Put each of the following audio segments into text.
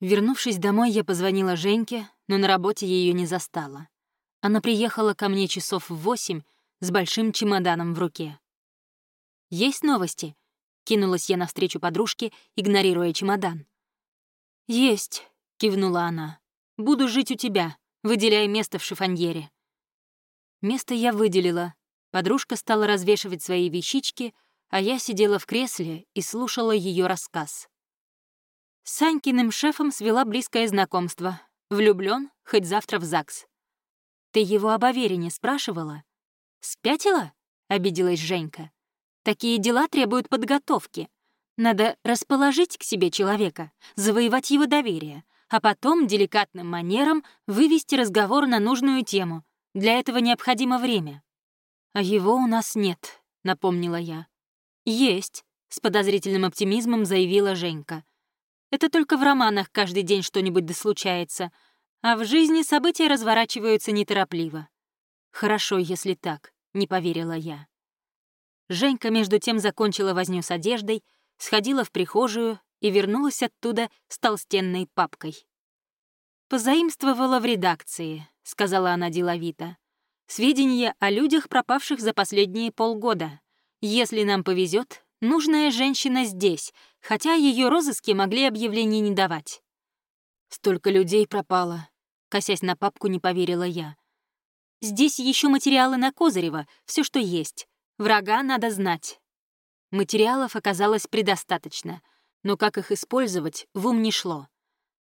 Вернувшись домой, я позвонила Женьке, но на работе ее не застала. Она приехала ко мне часов в восемь с большим чемоданом в руке. «Есть новости?» — кинулась я навстречу подружке, игнорируя чемодан. «Есть», — кивнула она. «Буду жить у тебя, выделяя место в шифоньере». Место я выделила. Подружка стала развешивать свои вещички, а я сидела в кресле и слушала ее рассказ. Санькиным шефом свела близкое знакомство. Влюблен, хоть завтра в ЗАГС. «Ты его об Аверине спрашивала?» «Спятила?» — обиделась Женька. «Такие дела требуют подготовки. Надо расположить к себе человека, завоевать его доверие, а потом деликатным манером вывести разговор на нужную тему. Для этого необходимо время». «А его у нас нет», — напомнила я. «Есть», — с подозрительным оптимизмом заявила Женька. Это только в романах каждый день что-нибудь да случается, а в жизни события разворачиваются неторопливо. «Хорошо, если так», — не поверила я. Женька между тем закончила возню с одеждой, сходила в прихожую и вернулась оттуда с толстенной папкой. «Позаимствовала в редакции», — сказала она деловито. «Сведения о людях, пропавших за последние полгода. Если нам повезет, нужная женщина здесь, хотя ее розыски могли объявлений не давать. «Столько людей пропало», — косясь на папку, не поверила я. «Здесь еще материалы на Козырева, все, что есть. Врага надо знать». Материалов оказалось предостаточно, но как их использовать, в ум не шло.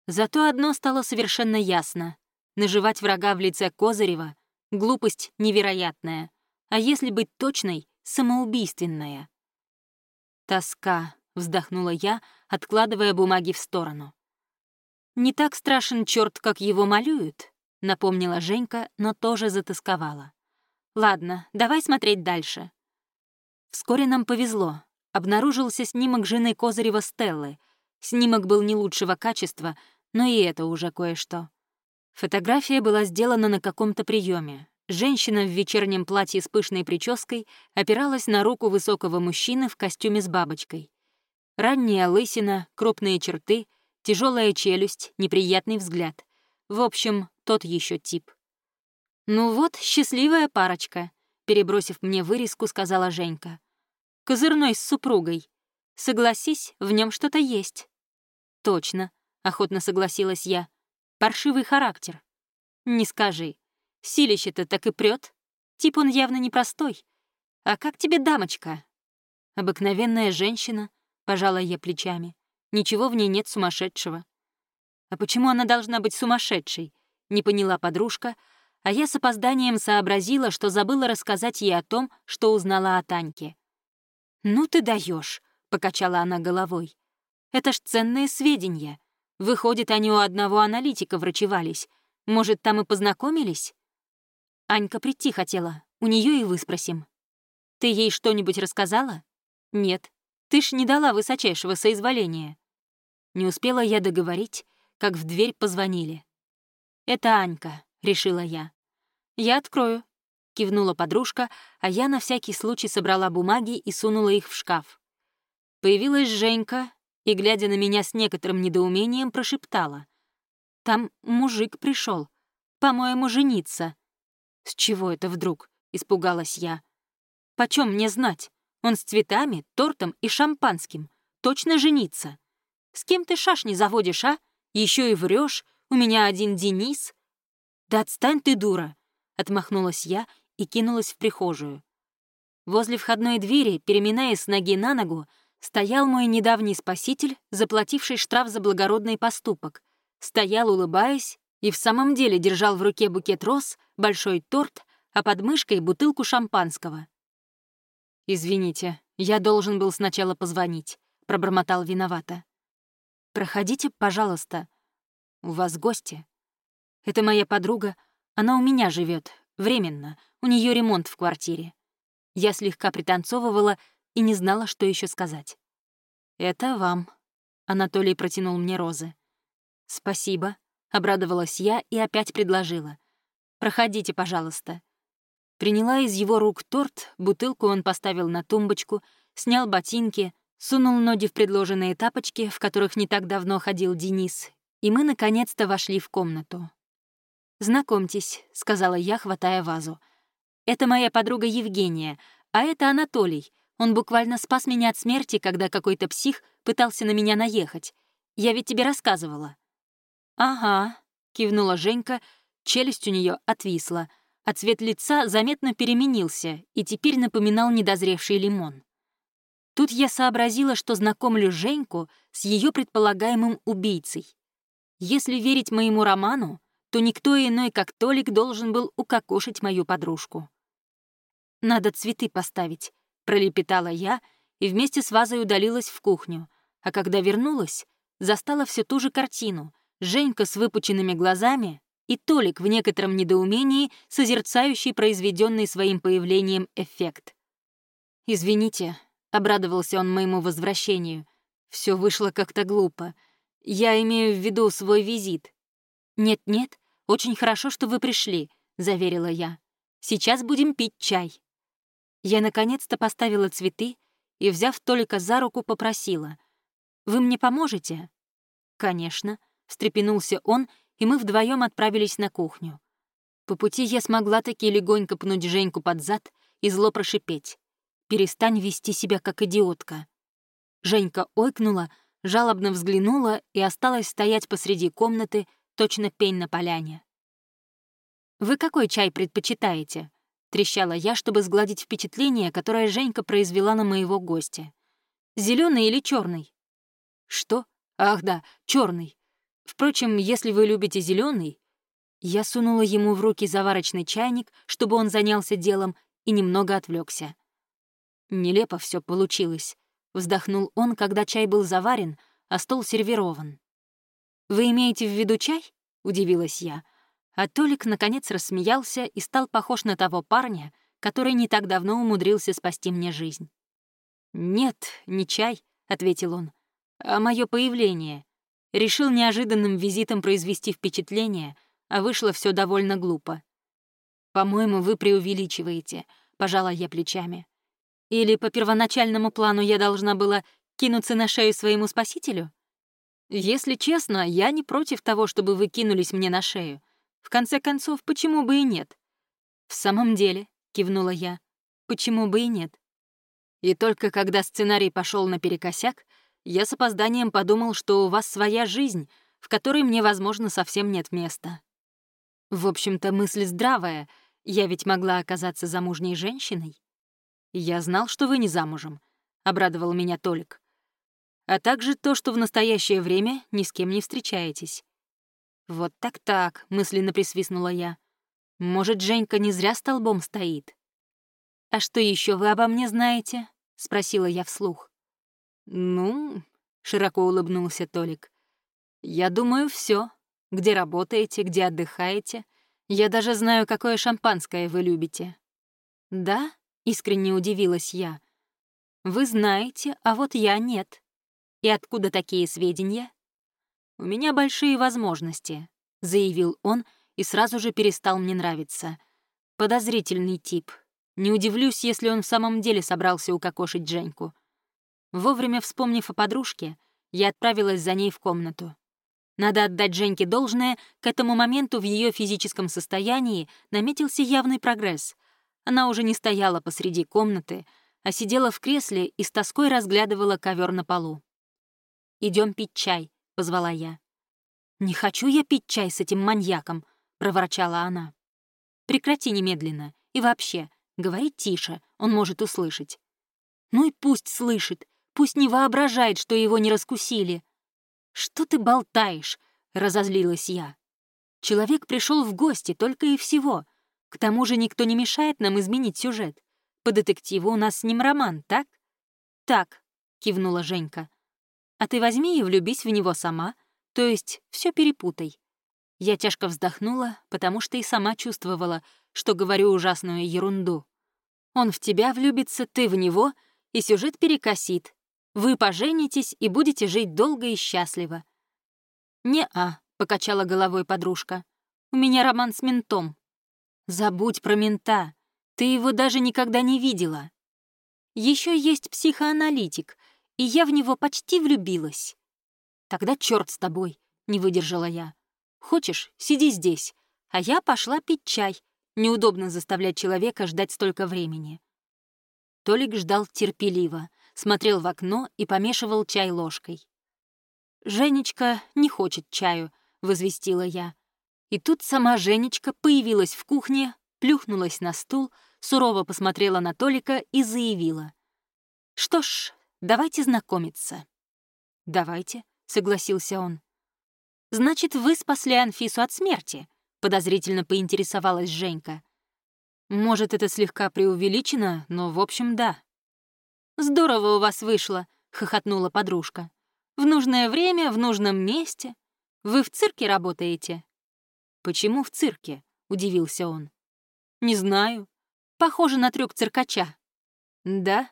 Зато одно стало совершенно ясно. Наживать врага в лице Козырева — глупость невероятная, а если быть точной — самоубийственная. Тоска, вздохнула я, откладывая бумаги в сторону. «Не так страшен черт, как его малюют», — напомнила Женька, но тоже затасковала. «Ладно, давай смотреть дальше». Вскоре нам повезло. Обнаружился снимок жены Козырева Стеллы. Снимок был не лучшего качества, но и это уже кое-что. Фотография была сделана на каком-то приеме. Женщина в вечернем платье с пышной прической опиралась на руку высокого мужчины в костюме с бабочкой. Ранняя лысина, крупные черты, тяжелая челюсть, неприятный взгляд. В общем, тот еще тип. «Ну вот, счастливая парочка», — перебросив мне вырезку, сказала Женька. «Козырной с супругой. Согласись, в нем что-то есть». «Точно», — охотно согласилась я. «Паршивый характер». «Не скажи. Силище-то так и прет. Тип он явно непростой. А как тебе дамочка?» «Обыкновенная женщина», Пожала я плечами. Ничего в ней нет сумасшедшего. А почему она должна быть сумасшедшей? Не поняла подружка, а я с опозданием сообразила, что забыла рассказать ей о том, что узнала о Таньке. «Ну ты даешь, покачала она головой. «Это ж ценные сведения. Выходит, они у одного аналитика врачевались. Может, там и познакомились?» Анька прийти хотела, у нее и выспросим. «Ты ей что-нибудь рассказала?» «Нет. Ты ж не дала высочайшего соизволения». Не успела я договорить, как в дверь позвонили. «Это Анька», — решила я. «Я открою», — кивнула подружка, а я на всякий случай собрала бумаги и сунула их в шкаф. Появилась Женька и, глядя на меня с некоторым недоумением, прошептала. «Там мужик пришел, по-моему, жениться». «С чего это вдруг?» — испугалась я. «Почем мне знать? Он с цветами, тортом и шампанским. Точно жениться. С кем ты шашни заводишь, а? Еще и врешь. У меня один Денис. Да отстань ты, дура! Отмахнулась я и кинулась в прихожую. Возле входной двери, переминаясь с ноги на ногу, стоял мой недавний спаситель, заплативший штраф за благородный поступок. Стоял, улыбаясь, и в самом деле держал в руке букет роз, большой торт, а под мышкой бутылку шампанского. «Извините, я должен был сначала позвонить», — пробормотал виновато. «Проходите, пожалуйста. У вас гости. Это моя подруга, она у меня живет, временно, у нее ремонт в квартире». Я слегка пританцовывала и не знала, что еще сказать. «Это вам», — Анатолий протянул мне розы. «Спасибо», — обрадовалась я и опять предложила. «Проходите, пожалуйста. Приняла из его рук торт, бутылку он поставил на тумбочку, снял ботинки, сунул ноги в предложенные тапочки, в которых не так давно ходил Денис, И мы наконец-то вошли в комнату. «Знакомьтесь», — сказала я, хватая вазу. «Это моя подруга Евгения, а это Анатолий. Он буквально спас меня от смерти, когда какой-то псих пытался на меня наехать. Я ведь тебе рассказывала». «Ага», — кивнула Женька, челюсть у нее отвисла, а цвет лица заметно переменился и теперь напоминал недозревший лимон. Тут я сообразила, что знакомлю Женьку с ее предполагаемым убийцей. Если верить моему роману, то никто иной, как Толик, должен был укокошить мою подружку. «Надо цветы поставить», — пролепетала я и вместе с вазой удалилась в кухню, а когда вернулась, застала всю ту же картину — Женька с выпученными глазами и Толик в некотором недоумении, созерцающий произведенный своим появлением эффект. «Извините», — обрадовался он моему возвращению. Все вышло как-то глупо. Я имею в виду свой визит». «Нет-нет, очень хорошо, что вы пришли», — заверила я. «Сейчас будем пить чай». Я наконец-то поставила цветы и, взяв Толика за руку, попросила. «Вы мне поможете?» «Конечно», — встрепенулся он, и мы вдвоем отправились на кухню. По пути я смогла таки легонько пнуть Женьку под зад и зло прошипеть. Перестань вести себя как идиотка». Женька ойкнула, жалобно взглянула и осталась стоять посреди комнаты, точно пень на поляне. «Вы какой чай предпочитаете?» — трещала я, чтобы сгладить впечатление, которое Женька произвела на моего гостя. Зеленый или черный? «Что? Ах да, черный. Впрочем, если вы любите зеленый, я сунула ему в руки заварочный чайник, чтобы он занялся делом, и немного отвлекся. Нелепо все получилось. Вздохнул он, когда чай был заварен, а стол сервирован. «Вы имеете в виду чай?» — удивилась я. А Толик, наконец, рассмеялся и стал похож на того парня, который не так давно умудрился спасти мне жизнь. «Нет, не чай», — ответил он, — «а мое появление. Решил неожиданным визитом произвести впечатление, а вышло все довольно глупо». «По-моему, вы преувеличиваете», — пожала я плечами. Или по первоначальному плану я должна была кинуться на шею своему спасителю? Если честно, я не против того, чтобы вы кинулись мне на шею. В конце концов, почему бы и нет? В самом деле, кивнула я, почему бы и нет? И только когда сценарий пошел наперекосяк, я с опозданием подумал, что у вас своя жизнь, в которой мне, возможно, совсем нет места. В общем-то, мысль здравая, я ведь могла оказаться замужней женщиной. «Я знал, что вы не замужем», — обрадовал меня Толик. «А также то, что в настоящее время ни с кем не встречаетесь». «Вот так-так», — мысленно присвистнула я. «Может, Женька не зря столбом стоит?» «А что еще вы обо мне знаете?» — спросила я вслух. «Ну...» — широко улыбнулся Толик. «Я думаю, все. Где работаете, где отдыхаете. Я даже знаю, какое шампанское вы любите». «Да?» Искренне удивилась я. «Вы знаете, а вот я нет. И откуда такие сведения?» «У меня большие возможности», — заявил он и сразу же перестал мне нравиться. Подозрительный тип. Не удивлюсь, если он в самом деле собрался укокошить Женьку. Вовремя вспомнив о подружке, я отправилась за ней в комнату. Надо отдать Женьке должное, к этому моменту в ее физическом состоянии наметился явный прогресс. Она уже не стояла посреди комнаты, а сидела в кресле и с тоской разглядывала ковер на полу. Идем пить чай», — позвала я. «Не хочу я пить чай с этим маньяком», — проворчала она. «Прекрати немедленно. И вообще, говори тише, он может услышать». «Ну и пусть слышит, пусть не воображает, что его не раскусили». «Что ты болтаешь?» — разозлилась я. «Человек пришел в гости только и всего. К тому же никто не мешает нам изменить сюжет. По детективу у нас с ним роман, так? Так, кивнула Женька. А ты возьми и влюбись в него сама, то есть все перепутай. Я тяжко вздохнула, потому что и сама чувствовала, что говорю ужасную ерунду. Он в тебя влюбится, ты в него, и сюжет перекосит. Вы поженитесь и будете жить долго и счастливо. «Не-а», — покачала головой подружка. «У меня роман с ментом, Забудь про мента. Ты его даже никогда не видела. Еще есть психоаналитик, и я в него почти влюбилась. Тогда черт с тобой. не выдержала я. «Хочешь, сиди здесь, а я пошла пить чай. Неудобно заставлять человека ждать столько времени». Толик ждал терпеливо, смотрел в окно и помешивал чай ложкой. «Женечка не хочет чаю», — возвестила я. И тут сама Женечка появилась в кухне, плюхнулась на стул, сурово посмотрела на Толика и заявила. «Что ж, давайте знакомиться». «Давайте», — согласился он. «Значит, вы спасли Анфису от смерти?» — подозрительно поинтересовалась Женька. «Может, это слегка преувеличено, но, в общем, да». «Здорово у вас вышло», — хохотнула подружка. «В нужное время, в нужном месте. Вы в цирке работаете?» «Почему в цирке?» — удивился он. «Не знаю. Похоже на трюк циркача». «Да?»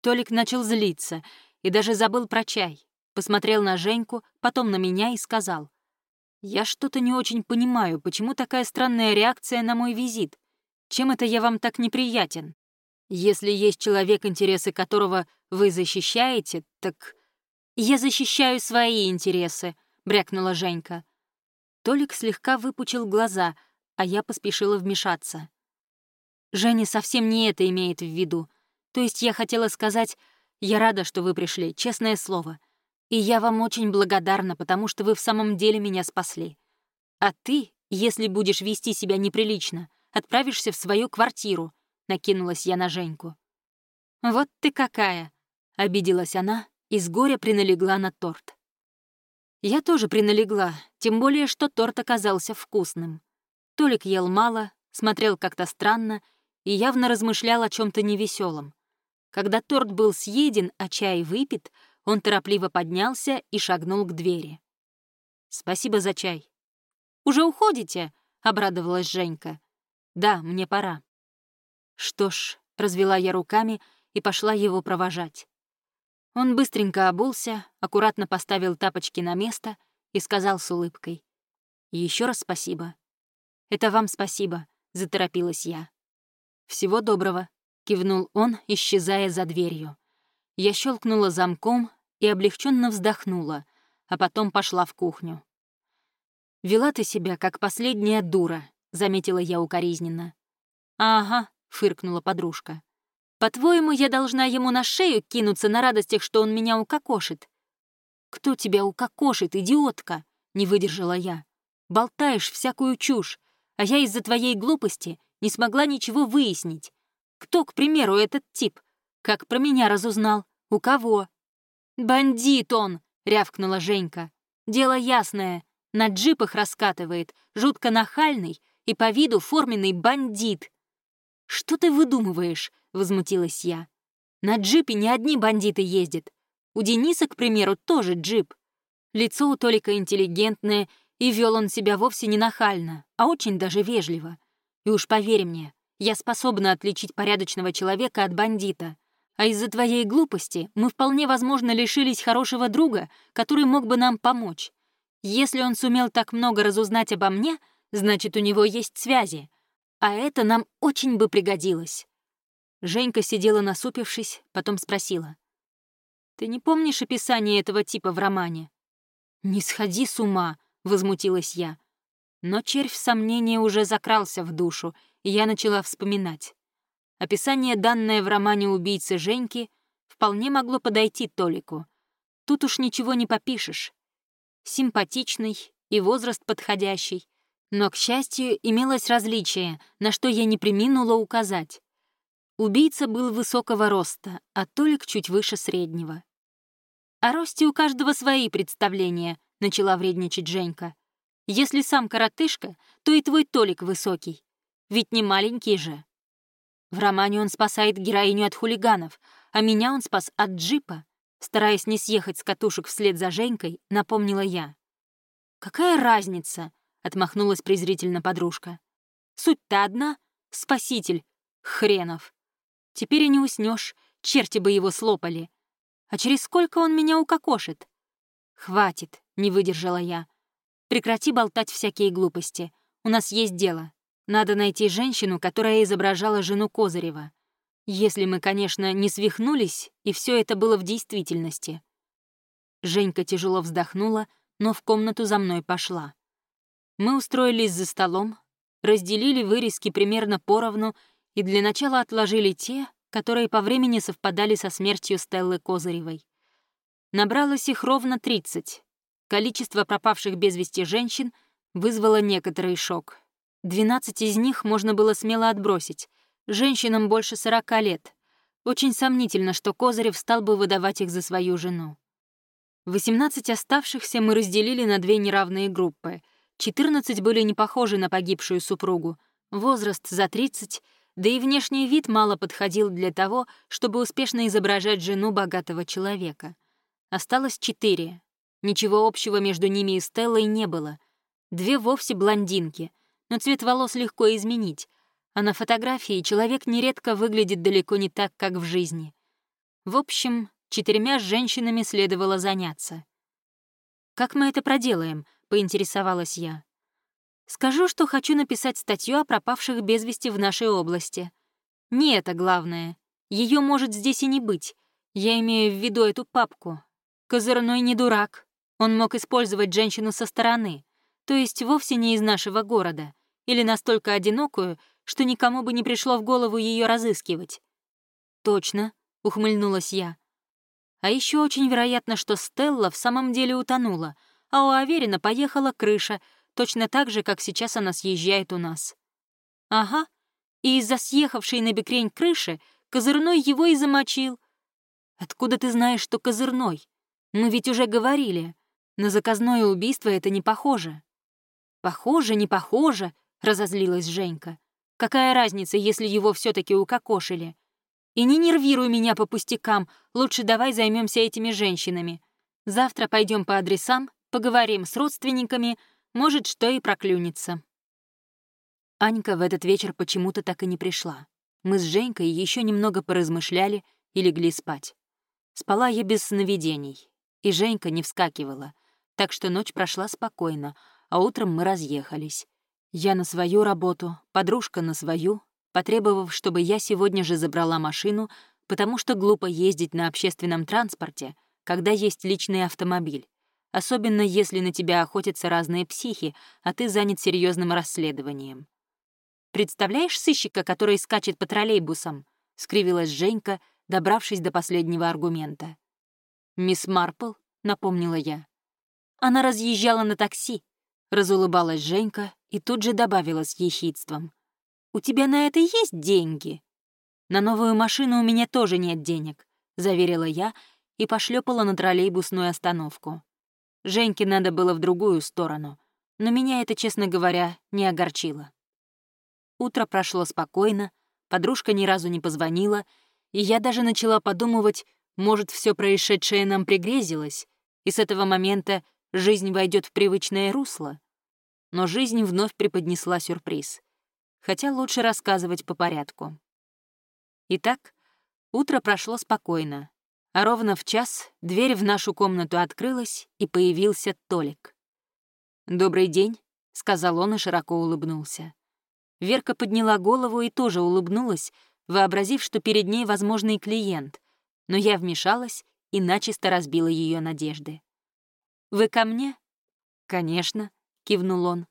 Толик начал злиться и даже забыл про чай. Посмотрел на Женьку, потом на меня и сказал. «Я что-то не очень понимаю, почему такая странная реакция на мой визит? Чем это я вам так неприятен? Если есть человек, интересы которого вы защищаете, так...» «Я защищаю свои интересы», — брякнула Женька. Толик слегка выпучил глаза, а я поспешила вмешаться. Женя совсем не это имеет в виду. То есть я хотела сказать, я рада, что вы пришли, честное слово. И я вам очень благодарна, потому что вы в самом деле меня спасли. А ты, если будешь вести себя неприлично, отправишься в свою квартиру», — накинулась я на Женьку. «Вот ты какая!» — обиделась она и с горя приналегла на торт. Я тоже приналегла, тем более, что торт оказался вкусным. Толик ел мало, смотрел как-то странно и явно размышлял о чем то невеселом. Когда торт был съеден, а чай выпит, он торопливо поднялся и шагнул к двери. «Спасибо за чай». «Уже уходите?» — обрадовалась Женька. «Да, мне пора». Что ж, развела я руками и пошла его провожать. Он быстренько обулся, аккуратно поставил тапочки на место и сказал с улыбкой. Еще раз спасибо». «Это вам спасибо», — заторопилась я. «Всего доброго», — кивнул он, исчезая за дверью. Я щелкнула замком и облегченно вздохнула, а потом пошла в кухню. «Вела ты себя, как последняя дура», — заметила я укоризненно. «Ага», — фыркнула подружка. «По-твоему, я должна ему на шею кинуться на радостях, что он меня укокошит?» «Кто тебя укокошит, идиотка?» — не выдержала я. «Болтаешь всякую чушь, а я из-за твоей глупости не смогла ничего выяснить. Кто, к примеру, этот тип? Как про меня разузнал? У кого?» «Бандит он!» — рявкнула Женька. «Дело ясное. На джипах раскатывает, жутко нахальный и по виду форменный бандит». «Что ты выдумываешь?» — возмутилась я. «На джипе не одни бандиты ездят. У Дениса, к примеру, тоже джип. Лицо у Толика интеллигентное, и вел он себя вовсе не нахально, а очень даже вежливо. И уж поверь мне, я способна отличить порядочного человека от бандита. А из-за твоей глупости мы вполне возможно лишились хорошего друга, который мог бы нам помочь. Если он сумел так много разузнать обо мне, значит, у него есть связи. А это нам очень бы пригодилось». Женька сидела насупившись, потом спросила. «Ты не помнишь описание этого типа в романе?» «Не сходи с ума», — возмутилась я. Но червь сомнения уже закрался в душу, и я начала вспоминать. Описание, данное в романе «Убийцы Женьки», вполне могло подойти Толику. Тут уж ничего не попишешь. Симпатичный и возраст подходящий. Но, к счастью, имелось различие, на что я не приминула указать. Убийца был высокого роста, а Толик чуть выше среднего. «О росте у каждого свои представления», — начала вредничать Женька. «Если сам коротышка, то и твой Толик высокий. Ведь не маленький же». В романе он спасает героиню от хулиганов, а меня он спас от джипа. Стараясь не съехать с катушек вслед за Женькой, напомнила я. «Какая разница?» — отмахнулась презрительно подружка. «Суть-то одна — спаситель. Хренов. Теперь и не уснешь, черти бы его слопали. А через сколько он меня укокошит?» «Хватит», — не выдержала я. «Прекрати болтать всякие глупости. У нас есть дело. Надо найти женщину, которая изображала жену Козырева. Если мы, конечно, не свихнулись, и все это было в действительности. Женька тяжело вздохнула, но в комнату за мной пошла. Мы устроились за столом, разделили вырезки примерно поровну и для начала отложили те, которые по времени совпадали со смертью Стеллы Козыревой. Набралось их ровно 30. Количество пропавших без вести женщин вызвало некоторый шок. 12 из них можно было смело отбросить. Женщинам больше 40 лет. Очень сомнительно, что Козырев стал бы выдавать их за свою жену. 18 оставшихся мы разделили на две неравные группы. 14 были не похожи на погибшую супругу. Возраст за 30, да и внешний вид мало подходил для того, чтобы успешно изображать жену богатого человека. Осталось четыре. Ничего общего между ними и Стеллой не было. Две вовсе блондинки, но цвет волос легко изменить, а на фотографии человек нередко выглядит далеко не так, как в жизни. В общем, Четырьмя женщинами следовало заняться. «Как мы это проделаем?» — поинтересовалась я. «Скажу, что хочу написать статью о пропавших без вести в нашей области. Не это главное. Ее может здесь и не быть. Я имею в виду эту папку. Козырной не дурак. Он мог использовать женщину со стороны, то есть вовсе не из нашего города, или настолько одинокую, что никому бы не пришло в голову ее разыскивать. «Точно», — ухмыльнулась я. А еще очень вероятно, что Стелла в самом деле утонула, а у Аверина поехала крыша, точно так же, как сейчас она съезжает у нас. Ага, и из-за съехавшей на бекрень крыши Козырной его и замочил. Откуда ты знаешь, что Козырной? Мы ведь уже говорили. На заказное убийство это не похоже. Похоже, не похоже, разозлилась Женька. Какая разница, если его все таки укокошили? И не нервируй меня по пустякам, лучше давай займемся этими женщинами. Завтра пойдем по адресам, поговорим с родственниками, может, что и проклюнется». Анька в этот вечер почему-то так и не пришла. Мы с Женькой еще немного поразмышляли и легли спать. Спала я без сновидений, и Женька не вскакивала, так что ночь прошла спокойно, а утром мы разъехались. Я на свою работу, подружка на свою, потребовав, чтобы я сегодня же забрала машину, потому что глупо ездить на общественном транспорте, когда есть личный автомобиль, особенно если на тебя охотятся разные психи, а ты занят серьезным расследованием. «Представляешь сыщика, который скачет по троллейбусам?» — скривилась Женька, добравшись до последнего аргумента. «Мисс Марпл», — напомнила я. Она разъезжала на такси, — разулыбалась Женька и тут же добавила с ехидством. «У тебя на это есть деньги?» «На новую машину у меня тоже нет денег», — заверила я и пошлепала на троллейбусную остановку. Женьке надо было в другую сторону, но меня это, честно говоря, не огорчило. Утро прошло спокойно, подружка ни разу не позвонила, и я даже начала подумывать, может, все происшедшее нам пригрезилось, и с этого момента жизнь войдет в привычное русло. Но жизнь вновь преподнесла сюрприз хотя лучше рассказывать по порядку. Итак, утро прошло спокойно, а ровно в час дверь в нашу комнату открылась, и появился Толик. «Добрый день», — сказал он и широко улыбнулся. Верка подняла голову и тоже улыбнулась, вообразив, что перед ней возможный клиент, но я вмешалась и начисто разбила ее надежды. «Вы ко мне?» «Конечно», — кивнул он.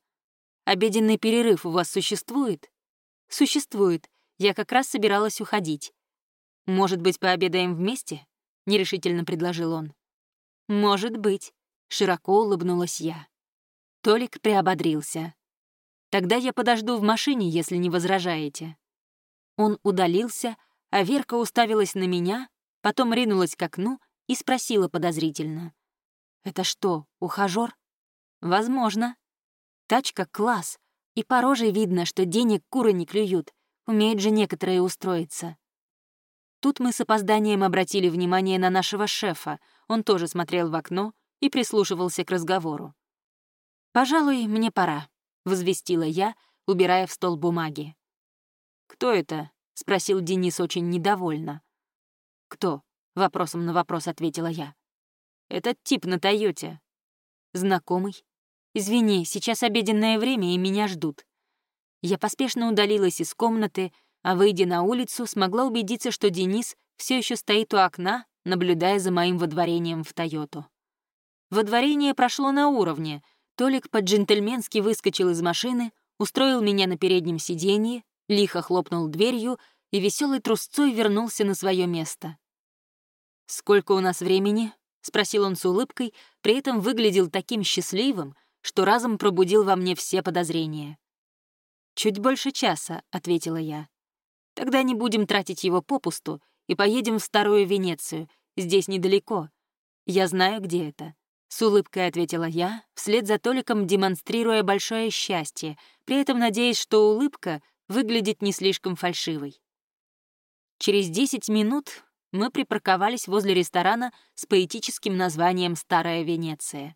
Обеденный перерыв у вас существует? Существует. Я как раз собиралась уходить. Может быть, пообедаем вместе? Нерешительно предложил он. Может быть. Широко улыбнулась я. Толик приободрился. Тогда я подожду в машине, если не возражаете. Он удалился, а Верка уставилась на меня, потом ринулась к окну и спросила подозрительно. «Это что, ухажёр?» «Возможно», Тачка — класс, и по роже видно, что денег куры не клюют, умеют же некоторые устроиться. Тут мы с опозданием обратили внимание на нашего шефа, он тоже смотрел в окно и прислушивался к разговору. «Пожалуй, мне пора», — возвестила я, убирая в стол бумаги. «Кто это?» — спросил Денис очень недовольно. «Кто?» — вопросом на вопрос ответила я. «Этот тип на Тойоте». «Знакомый?» «Извини, сейчас обеденное время, и меня ждут». Я поспешно удалилась из комнаты, а, выйдя на улицу, смогла убедиться, что Денис все еще стоит у окна, наблюдая за моим водворением в Тойоту. Водворение прошло на уровне. Толик по-джентльменски выскочил из машины, устроил меня на переднем сиденье, лихо хлопнул дверью и веселой трусцой вернулся на свое место. «Сколько у нас времени?» — спросил он с улыбкой, при этом выглядел таким счастливым, что разом пробудил во мне все подозрения. «Чуть больше часа», — ответила я. «Тогда не будем тратить его попусту и поедем в Старую Венецию. Здесь недалеко. Я знаю, где это». С улыбкой ответила я, вслед за Толиком демонстрируя большое счастье, при этом надеясь, что улыбка выглядит не слишком фальшивой. Через 10 минут мы припарковались возле ресторана с поэтическим названием «Старая Венеция».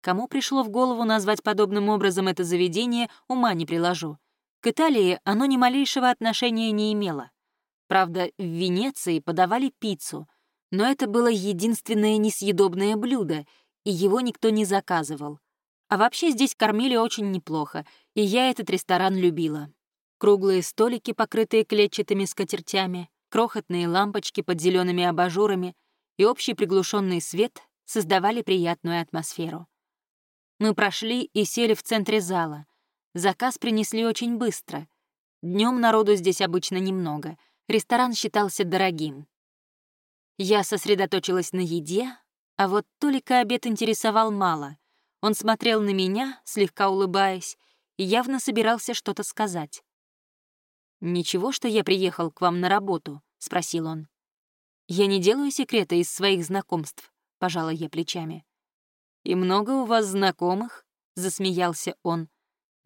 Кому пришло в голову назвать подобным образом это заведение, ума не приложу. К Италии оно ни малейшего отношения не имело. Правда, в Венеции подавали пиццу, но это было единственное несъедобное блюдо, и его никто не заказывал. А вообще здесь кормили очень неплохо, и я этот ресторан любила. Круглые столики, покрытые клетчатыми скатертями, крохотные лампочки под зелеными абажурами и общий приглушенный свет создавали приятную атмосферу. Мы прошли и сели в центре зала. Заказ принесли очень быстро. Днем народу здесь обычно немного. Ресторан считался дорогим. Я сосредоточилась на еде, а вот Толика обед интересовал мало. Он смотрел на меня, слегка улыбаясь, и явно собирался что-то сказать. «Ничего, что я приехал к вам на работу?» — спросил он. «Я не делаю секрета из своих знакомств», — пожала я плечами. «И много у вас знакомых?» — засмеялся он.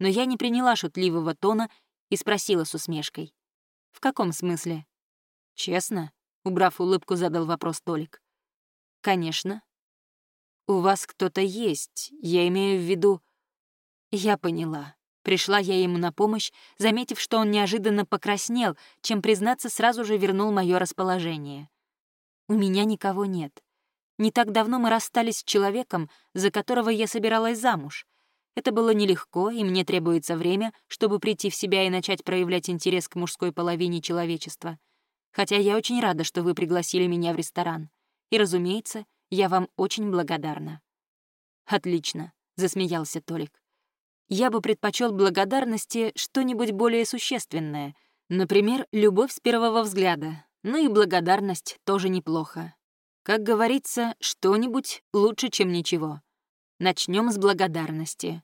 Но я не приняла шутливого тона и спросила с усмешкой. «В каком смысле?» «Честно?» — убрав улыбку, задал вопрос Толик. «Конечно». «У вас кто-то есть, я имею в виду...» Я поняла. Пришла я ему на помощь, заметив, что он неожиданно покраснел, чем, признаться, сразу же вернул мое расположение. У меня никого нет. Не так давно мы расстались с человеком, за которого я собиралась замуж. Это было нелегко, и мне требуется время, чтобы прийти в себя и начать проявлять интерес к мужской половине человечества. Хотя я очень рада, что вы пригласили меня в ресторан. И, разумеется, я вам очень благодарна». «Отлично», — засмеялся Толик. «Я бы предпочел благодарности что-нибудь более существенное, например, любовь с первого взгляда, ну и благодарность тоже неплохо. Как говорится, что-нибудь лучше, чем ничего. Начнем с благодарности.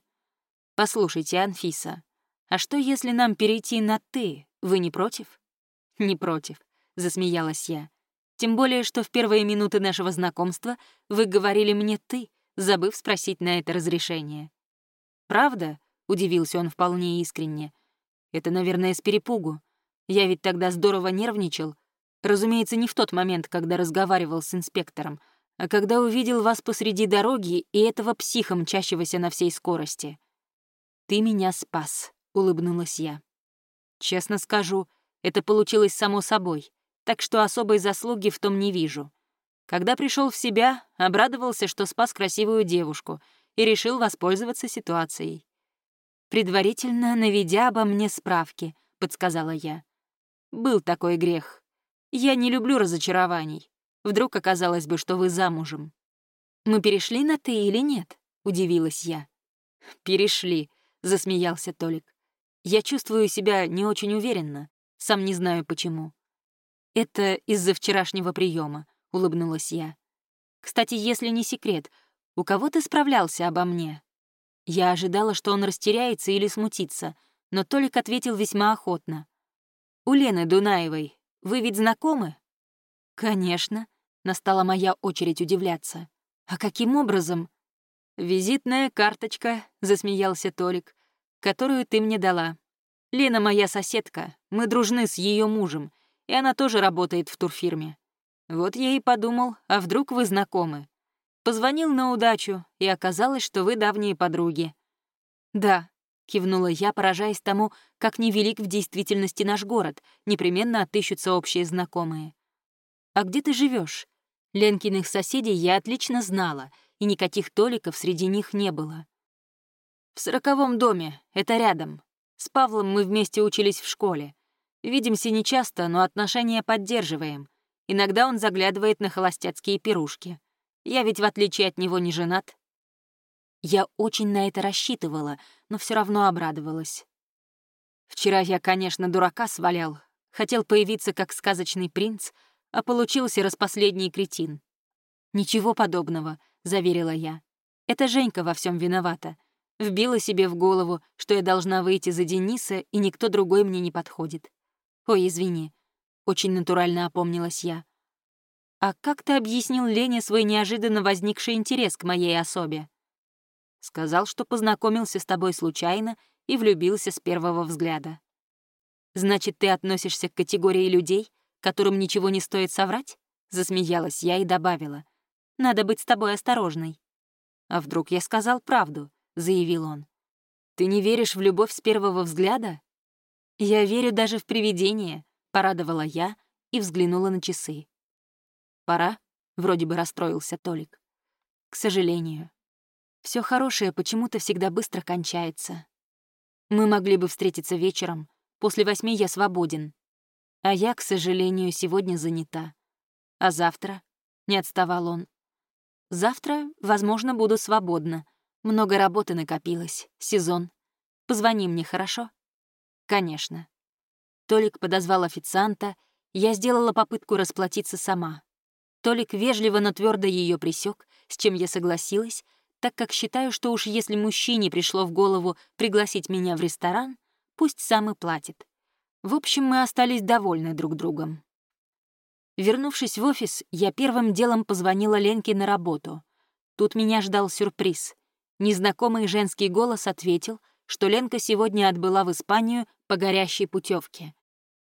Послушайте, Анфиса, а что, если нам перейти на «ты»? Вы не против? Не против, засмеялась я. Тем более, что в первые минуты нашего знакомства вы говорили мне «ты», забыв спросить на это разрешение. «Правда?» — удивился он вполне искренне. «Это, наверное, с перепугу. Я ведь тогда здорово нервничал, Разумеется, не в тот момент, когда разговаривал с инспектором, а когда увидел вас посреди дороги и этого психа, мчащегося на всей скорости. «Ты меня спас», — улыбнулась я. «Честно скажу, это получилось само собой, так что особой заслуги в том не вижу. Когда пришел в себя, обрадовался, что спас красивую девушку и решил воспользоваться ситуацией. «Предварительно наведя обо мне справки», — подсказала я. «Был такой грех, я не люблю разочарований. Вдруг оказалось бы, что вы замужем. Мы перешли на «ты» или нет? Удивилась я. Перешли, засмеялся Толик. Я чувствую себя не очень уверенно, сам не знаю почему. Это из-за вчерашнего приема, улыбнулась я. Кстати, если не секрет, у кого ты справлялся обо мне? Я ожидала, что он растеряется или смутится, но Толик ответил весьма охотно. У Лены Дунаевой, вы ведь знакомы?» «Конечно», — настала моя очередь удивляться. «А каким образом?» «Визитная карточка», — засмеялся Толик, «которую ты мне дала. Лена моя соседка, мы дружны с ее мужем, и она тоже работает в турфирме. Вот я и подумал, а вдруг вы знакомы? Позвонил на удачу, и оказалось, что вы давние подруги. Да, Кивнула я, поражаясь тому, как невелик в действительности наш город, непременно отыщутся общие знакомые. «А где ты живешь? Ленкиных соседей я отлично знала, и никаких толиков среди них не было. «В сороковом доме, это рядом. С Павлом мы вместе учились в школе. Видимся нечасто, но отношения поддерживаем. Иногда он заглядывает на холостяцкие пирушки. Я ведь, в отличие от него, не женат. Я очень на это рассчитывала, но все равно обрадовалась. Вчера я, конечно, дурака свалял. Хотел появиться как сказочный принц, а получился распоследний кретин. «Ничего подобного», — заверила я. «Это Женька во всем виновата. Вбила себе в голову, что я должна выйти за Дениса, и никто другой мне не подходит. Ой, извини». Очень натурально опомнилась я. «А как ты объяснил Лене свой неожиданно возникший интерес к моей особе?» Сказал, что познакомился с тобой случайно и влюбился с первого взгляда. Значит, ты относишься к категории людей, которым ничего не стоит соврать? Засмеялась я и добавила. Надо быть с тобой осторожной. А вдруг я сказал правду? Заявил он. Ты не веришь в любовь с первого взгляда? Я верю даже в привидения, порадовала я и взглянула на часы. Пора? Вроде бы расстроился Толик. К сожалению. Все хорошее почему-то всегда быстро кончается. Мы могли бы встретиться вечером. После восьми я свободен. А я, к сожалению, сегодня занята. А завтра? Не отставал он. Завтра, возможно, буду свободна. Много работы накопилось. Сезон. Позвони мне, хорошо? Конечно. Толик подозвал официанта, я сделала попытку расплатиться сама. Толик вежливо, но твердо ее присек, с чем я согласилась, так как считаю, что уж если мужчине пришло в голову пригласить меня в ресторан, пусть сам и платит. В общем, мы остались довольны друг другом. Вернувшись в офис, я первым делом позвонила Ленке на работу. Тут меня ждал сюрприз. Незнакомый женский голос ответил, что Ленка сегодня отбыла в Испанию по горящей путевке.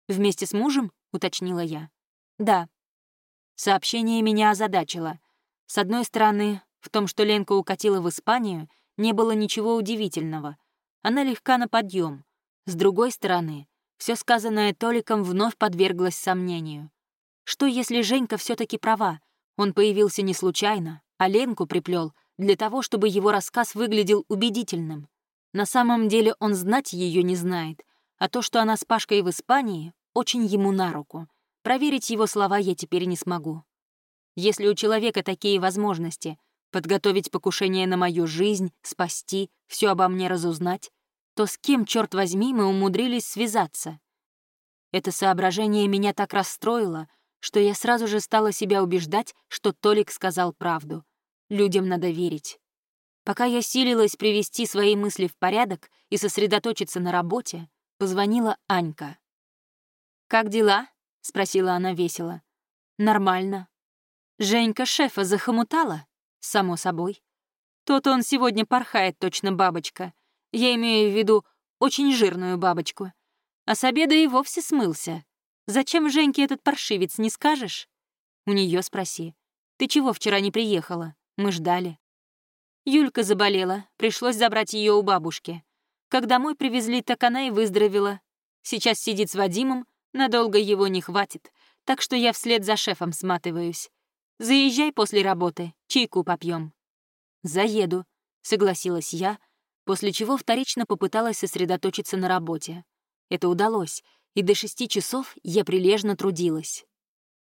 «Вместе с мужем?» — уточнила я. «Да». Сообщение меня озадачило. С одной стороны, в том, что Ленка укатила в Испанию, не было ничего удивительного. Она легка на подъем. С другой стороны, все сказанное Толиком вновь подверглось сомнению. Что если Женька все таки права? Он появился не случайно, а Ленку приплел для того, чтобы его рассказ выглядел убедительным. На самом деле он знать ее не знает, а то, что она с Пашкой в Испании, очень ему на руку. Проверить его слова я теперь не смогу. Если у человека такие возможности, подготовить покушение на мою жизнь, спасти, все обо мне разузнать, то с кем, черт возьми, мы умудрились связаться? Это соображение меня так расстроило, что я сразу же стала себя убеждать, что Толик сказал правду. Людям надо верить. Пока я силилась привести свои мысли в порядок и сосредоточиться на работе, позвонила Анька. «Как дела?» — спросила она весело. «Нормально». «Женька шефа захомутала?» Само собой. Тот он сегодня порхает точно бабочка. Я имею в виду очень жирную бабочку. А с обеда и вовсе смылся. Зачем Женьке этот паршивец, не скажешь? У нее спроси. Ты чего вчера не приехала? Мы ждали. Юлька заболела, пришлось забрать ее у бабушки. Как домой привезли, так она и выздоровела. Сейчас сидит с Вадимом, надолго его не хватит, так что я вслед за шефом сматываюсь. Заезжай после работы, чайку попьем. Заеду, согласилась я, после чего вторично попыталась сосредоточиться на работе. Это удалось, и до шести часов я прилежно трудилась.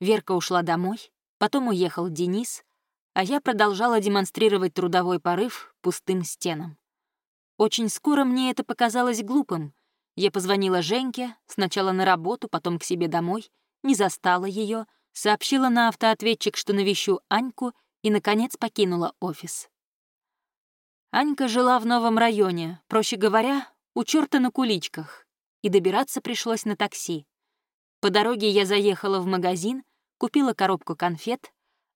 Верка ушла домой, потом уехал Денис, а я продолжала демонстрировать трудовой порыв пустым стенам. Очень скоро мне это показалось глупым. Я позвонила Женьке, сначала на работу, потом к себе домой, не застала ее, сообщила на автоответчик, что навещу Аньку, и, наконец, покинула офис. Анька жила в новом районе, проще говоря, у черта на куличках, и добираться пришлось на такси. По дороге я заехала в магазин, купила коробку конфет,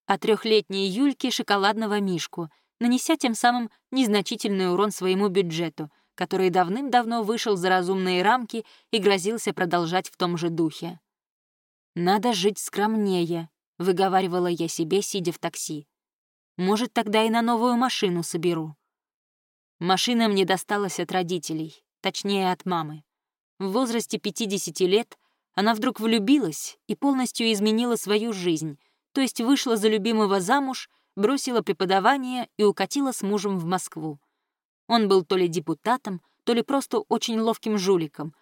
а трехлетней Юльке — шоколадного мишку, нанеся тем самым незначительный урон своему бюджету, который давным-давно вышел за разумные рамки и грозился продолжать в том же духе. «Надо жить скромнее», — выговаривала я себе, сидя в такси. «Может, тогда и на новую машину соберу». Машина мне досталась от родителей, точнее, от мамы. В возрасте 50 лет она вдруг влюбилась и полностью изменила свою жизнь, то есть вышла за любимого замуж, бросила преподавание и укатила с мужем в Москву. Он был то ли депутатом, то ли просто очень ловким жуликом,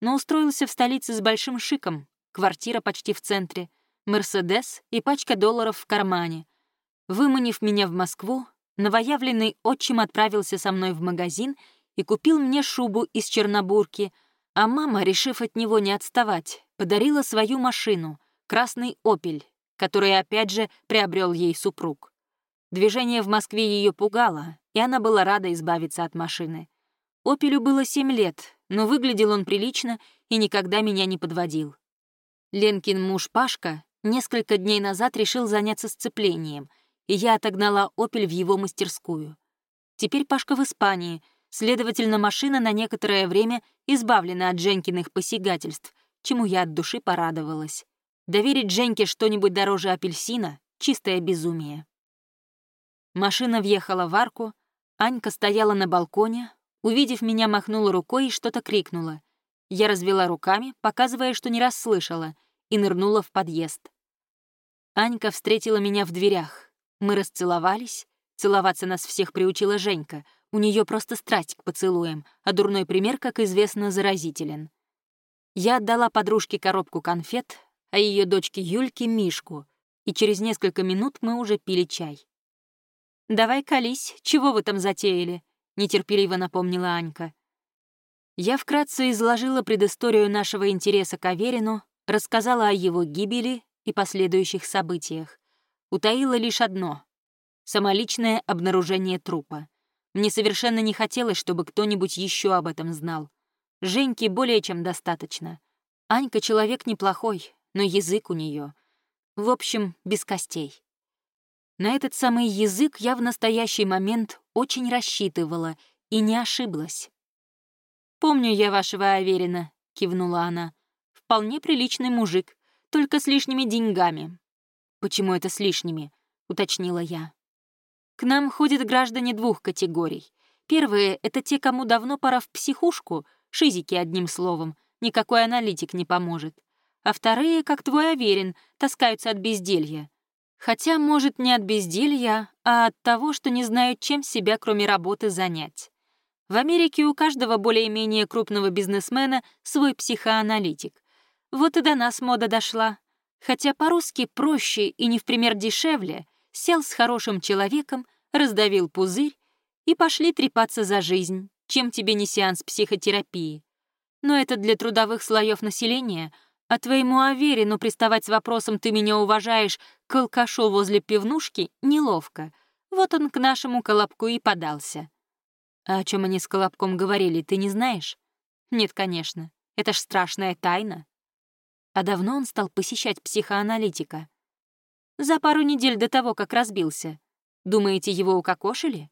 но устроился в столице с большим шиком, квартира почти в центре, Мерседес и пачка долларов в кармане. Выманив меня в Москву, новоявленный отчим отправился со мной в магазин и купил мне шубу из чернобурки, а мама, решив от него не отставать, подарила свою машину — красный «Опель», который опять же приобрел ей супруг. Движение в Москве ее пугало, и она была рада избавиться от машины. «Опелю» было семь лет, но выглядел он прилично и никогда меня не подводил. Ленкин муж Пашка несколько дней назад решил заняться сцеплением, и я отогнала «Опель» в его мастерскую. Теперь Пашка в Испании, следовательно, машина на некоторое время избавлена от Женькиных посягательств, чему я от души порадовалась. Доверить Женьке что-нибудь дороже апельсина — чистое безумие. Машина въехала в арку, Анька стояла на балконе, увидев меня, махнула рукой и что-то крикнула. Я развела руками, показывая, что не расслышала, и нырнула в подъезд. Анька встретила меня в дверях. Мы расцеловались. Целоваться нас всех приучила Женька. У нее просто страсть к поцелуям, а дурной пример, как известно, заразителен. Я отдала подружке коробку конфет, а ее дочке Юльке — Мишку, и через несколько минут мы уже пили чай. «Давай колись, чего вы там затеяли?» — нетерпеливо напомнила Анька. Я вкратце изложила предысторию нашего интереса к Аверину, рассказала о его гибели и последующих событиях. Утаила лишь одно — самоличное обнаружение трупа. Мне совершенно не хотелось, чтобы кто-нибудь еще об этом знал. Женьки более чем достаточно. Анька человек неплохой, но язык у нее. В общем, без костей. На этот самый язык я в настоящий момент очень рассчитывала и не ошиблась. «Помню я вашего Аверина», — кивнула она. «Вполне приличный мужик, только с лишними деньгами». «Почему это с лишними?» — уточнила я. «К нам ходят граждане двух категорий. Первые — это те, кому давно пора в психушку, шизики одним словом, никакой аналитик не поможет а вторые, как твой Аверин, таскаются от безделья. Хотя, может, не от безделья, а от того, что не знают, чем себя, кроме работы, занять. В Америке у каждого более-менее крупного бизнесмена свой психоаналитик. Вот и до нас мода дошла. Хотя по-русски проще и не в пример дешевле, сел с хорошим человеком, раздавил пузырь и пошли трепаться за жизнь, чем тебе не сеанс психотерапии. Но это для трудовых слоев населения — а твоему Аверину приставать с вопросом «ты меня уважаешь» к алкашу возле пивнушки неловко. Вот он к нашему Колобку и подался. А о чем они с Колобком говорили, ты не знаешь? Нет, конечно. Это ж страшная тайна. А давно он стал посещать психоаналитика? За пару недель до того, как разбился. Думаете, его укокошили?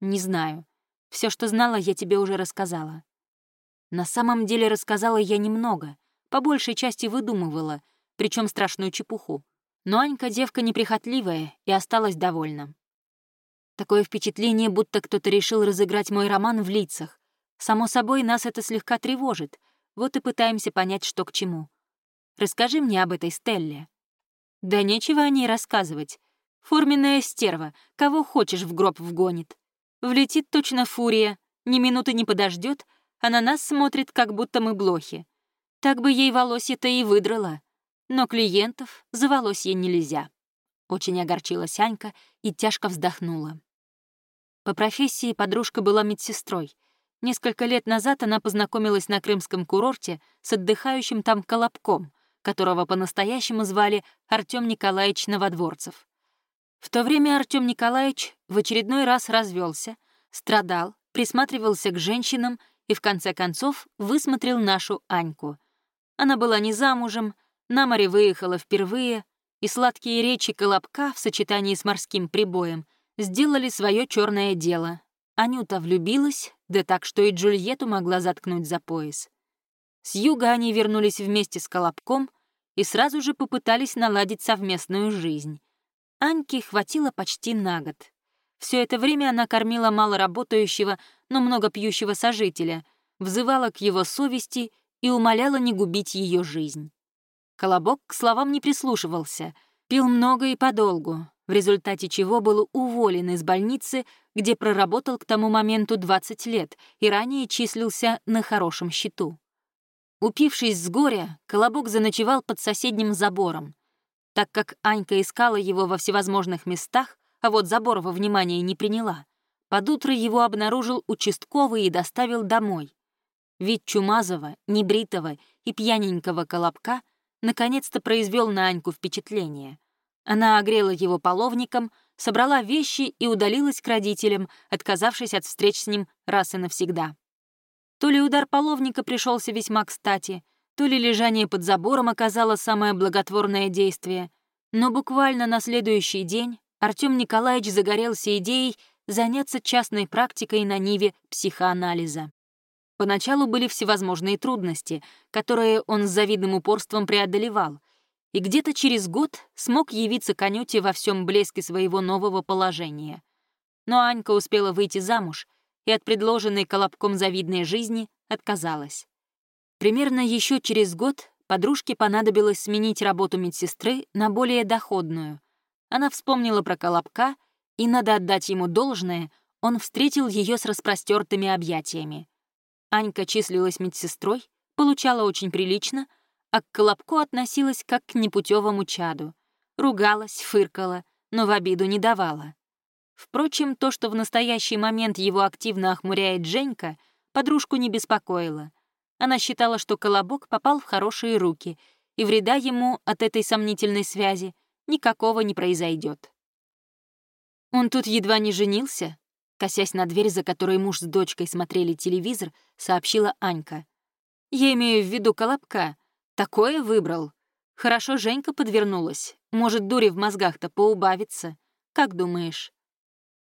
Не знаю. Все, что знала, я тебе уже рассказала. На самом деле рассказала я немного — по большей части выдумывала, причем страшную чепуху. Но Анька девка неприхотливая и осталась довольна. Такое впечатление, будто кто-то решил разыграть мой роман в лицах. Само собой, нас это слегка тревожит, вот и пытаемся понять, что к чему. Расскажи мне об этой Стелле. Да нечего о ней рассказывать. Форменная стерва, кого хочешь в гроб вгонит. Влетит точно фурия, ни минуты не подождет, а на нас смотрит, как будто мы блохи. Так бы ей волосье-то и выдрала. Но клиентов за волосье нельзя. Очень огорчилась Анька и тяжко вздохнула. По профессии подружка была медсестрой. Несколько лет назад она познакомилась на крымском курорте с отдыхающим там Колобком, которого по-настоящему звали Артём Николаевич Новодворцев. В то время Артём Николаевич в очередной раз развелся, страдал, присматривался к женщинам и в конце концов высмотрел нашу Аньку, она была не замужем, на море выехала впервые, и сладкие речи Колобка в сочетании с морским прибоем сделали свое черное дело. Анюта влюбилась, да так, что и Джульетту могла заткнуть за пояс. С юга они вернулись вместе с Колобком и сразу же попытались наладить совместную жизнь. Аньке хватило почти на год. Все это время она кормила малоработающего, но много пьющего сожителя, взывала к его совести и умоляла не губить ее жизнь. Колобок к словам не прислушивался, пил много и подолгу, в результате чего был уволен из больницы, где проработал к тому моменту 20 лет и ранее числился на хорошем счету. Упившись с горя, Колобок заночевал под соседним забором. Так как Анька искала его во всевозможных местах, а вот Заборова внимания не приняла. Под утро его обнаружил участковый и доставил домой. Вид Чумазова, небритого и пьяненького колобка наконец-то произвел на Аньку впечатление. Она огрела его половником, собрала вещи и удалилась к родителям, отказавшись от встреч с ним раз и навсегда. То ли удар половника пришелся весьма кстати, то ли лежание под забором оказало самое благотворное действие, но буквально на следующий день Артём Николаевич загорелся идеей заняться частной практикой на ниве психоанализа. Поначалу были всевозможные трудности, которые он с завидным упорством преодолевал, и где-то через год смог явиться к Анюте во всем блеске своего нового положения. Но Анька успела выйти замуж и от предложенной Колобком завидной жизни отказалась. Примерно еще через год подружке понадобилось сменить работу медсестры на более доходную. Она вспомнила про Колобка, и, надо отдать ему должное, он встретил ее с распростертыми объятиями. Анька числилась медсестрой, получала очень прилично, а к Колобку относилась как к непутевому чаду. Ругалась, фыркала, но в обиду не давала. Впрочем, то, что в настоящий момент его активно охмуряет Женька, подружку не беспокоило — она считала, что Колобок попал в хорошие руки, и вреда ему от этой сомнительной связи никакого не произойдет. Он тут едва не женился, косясь на дверь, за которой муж с дочкой смотрели телевизор, сообщила Анька. «Я имею в виду Колобка. Такое выбрал. Хорошо Женька подвернулась. Может, дури в мозгах-то поубавится. Как думаешь?»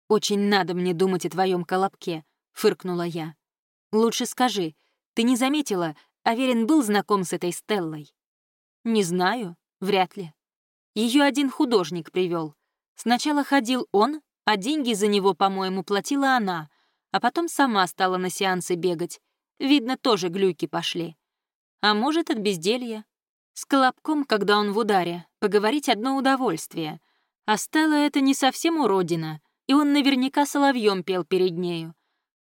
«Очень надо мне думать о твоем Колобке», — фыркнула я. «Лучше скажи, ты не заметила, Аверин был знаком с этой Стеллой? Не знаю, вряд ли. Ее один художник привел. Сначала ходил он, а деньги за него, по-моему, платила она, а потом сама стала на сеансы бегать. Видно, тоже глюки пошли. А может, от безделья. С Колобком, когда он в ударе, поговорить одно удовольствие. А Стелла — это не совсем уродина, и он наверняка соловьем пел перед нею.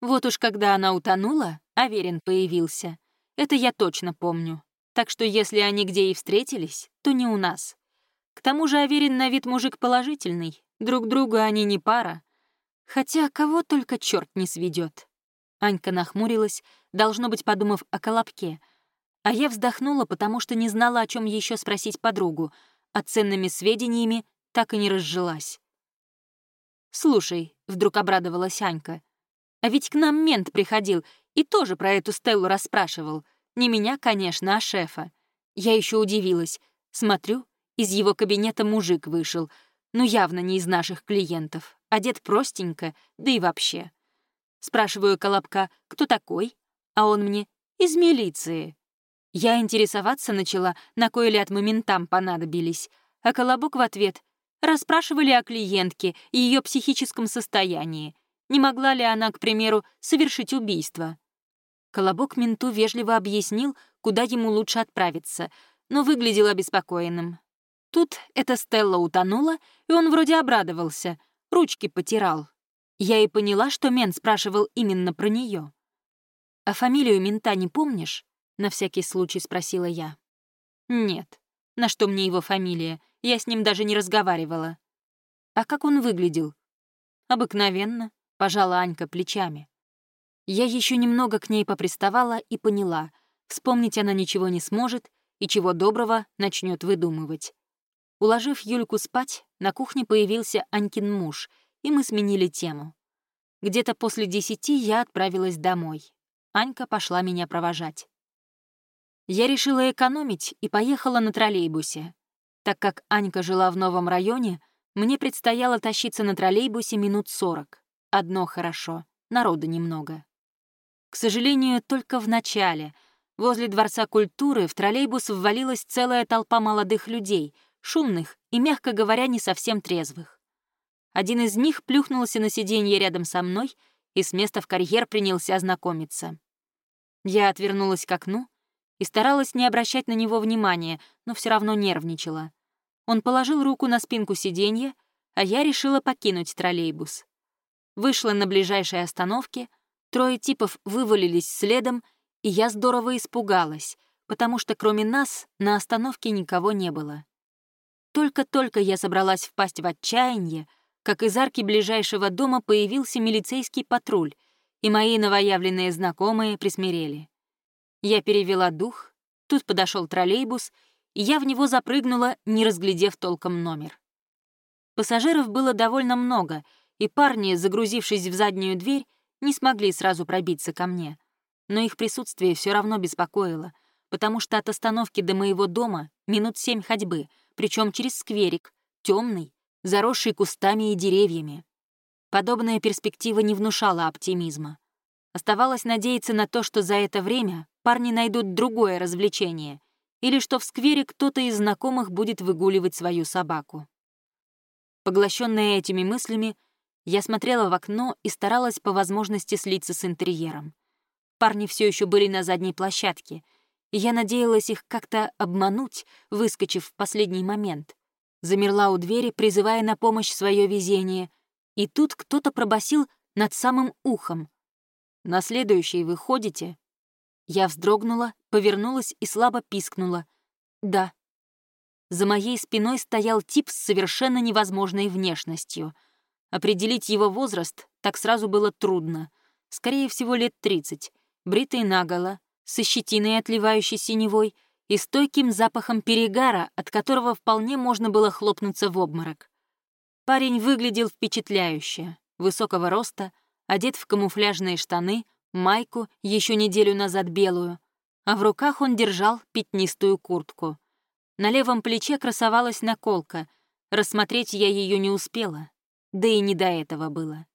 Вот уж когда она утонула, Аверин появился. Это я точно помню. Так что если они где и встретились, то не у нас. К тому же Аверин на вид мужик положительный, друг другу они не пара. Хотя кого только черт не сведет. Анька нахмурилась, должно быть, подумав о колобке. А я вздохнула, потому что не знала, о чем еще спросить подругу, а ценными сведениями так и не разжилась. «Слушай», — вдруг обрадовалась Анька, «а ведь к нам мент приходил и тоже про эту Стеллу расспрашивал. Не меня, конечно, а шефа. Я еще удивилась. Смотрю, из его кабинета мужик вышел. Ну, явно не из наших клиентов. Одет простенько, да и вообще. Спрашиваю Колобка, кто такой? А он мне, из милиции. Я интересоваться начала, на кой ляд мы ментам понадобились. А Колобок в ответ расспрашивали о клиентке и ее психическом состоянии. Не могла ли она, к примеру, совершить убийство? Колобок менту вежливо объяснил, куда ему лучше отправиться, но выглядел обеспокоенным. Тут эта Стелла утонула, и он вроде обрадовался, ручки потирал. Я и поняла, что мент спрашивал именно про нее. «А фамилию мента не помнишь?» — на всякий случай спросила я. «Нет. На что мне его фамилия? Я с ним даже не разговаривала». «А как он выглядел?» «Обыкновенно», — пожала Анька плечами. Я еще немного к ней поприставала и поняла, вспомнить она ничего не сможет и чего доброго начнет выдумывать. Уложив Юльку спать, на кухне появился Анькин муж, и мы сменили тему. Где-то после десяти я отправилась домой. Анька пошла меня провожать. Я решила экономить и поехала на троллейбусе. Так как Анька жила в новом районе, мне предстояло тащиться на троллейбусе минут сорок. Одно хорошо, народа немного. К сожалению, только в начале. Возле Дворца культуры в троллейбус ввалилась целая толпа молодых людей, шумных и, мягко говоря, не совсем трезвых. Один из них плюхнулся на сиденье рядом со мной и с места в карьер принялся ознакомиться. Я отвернулась к окну и старалась не обращать на него внимания, но все равно нервничала. Он положил руку на спинку сиденья, а я решила покинуть троллейбус. Вышла на ближайшей остановке — Трое типов вывалились следом, и я здорово испугалась, потому что кроме нас на остановке никого не было. Только-только я собралась впасть в отчаяние, как из арки ближайшего дома появился милицейский патруль, и мои новоявленные знакомые присмирели. Я перевела дух, тут подошел троллейбус, и я в него запрыгнула, не разглядев толком номер. Пассажиров было довольно много, и парни, загрузившись в заднюю дверь, не смогли сразу пробиться ко мне. Но их присутствие все равно беспокоило, потому что от остановки до моего дома минут семь ходьбы, причем через скверик, темный, заросший кустами и деревьями. Подобная перспектива не внушала оптимизма. Оставалось надеяться на то, что за это время парни найдут другое развлечение, или что в сквере кто-то из знакомых будет выгуливать свою собаку. Поглощенная этими мыслями, я смотрела в окно и старалась по возможности слиться с интерьером. Парни все еще были на задней площадке, и я надеялась их как-то обмануть, выскочив в последний момент. Замерла у двери, призывая на помощь свое везение, и тут кто-то пробасил над самым ухом. «На следующий вы ходите?» Я вздрогнула, повернулась и слабо пискнула. «Да». За моей спиной стоял тип с совершенно невозможной внешностью. Определить его возраст так сразу было трудно. Скорее всего, лет тридцать. Бритый наголо, со щетиной, отливающей синевой, и стойким запахом перегара, от которого вполне можно было хлопнуться в обморок. Парень выглядел впечатляюще, высокого роста, одет в камуфляжные штаны, майку, еще неделю назад белую, а в руках он держал пятнистую куртку. На левом плече красовалась наколка, рассмотреть я ее не успела, да и не до этого было.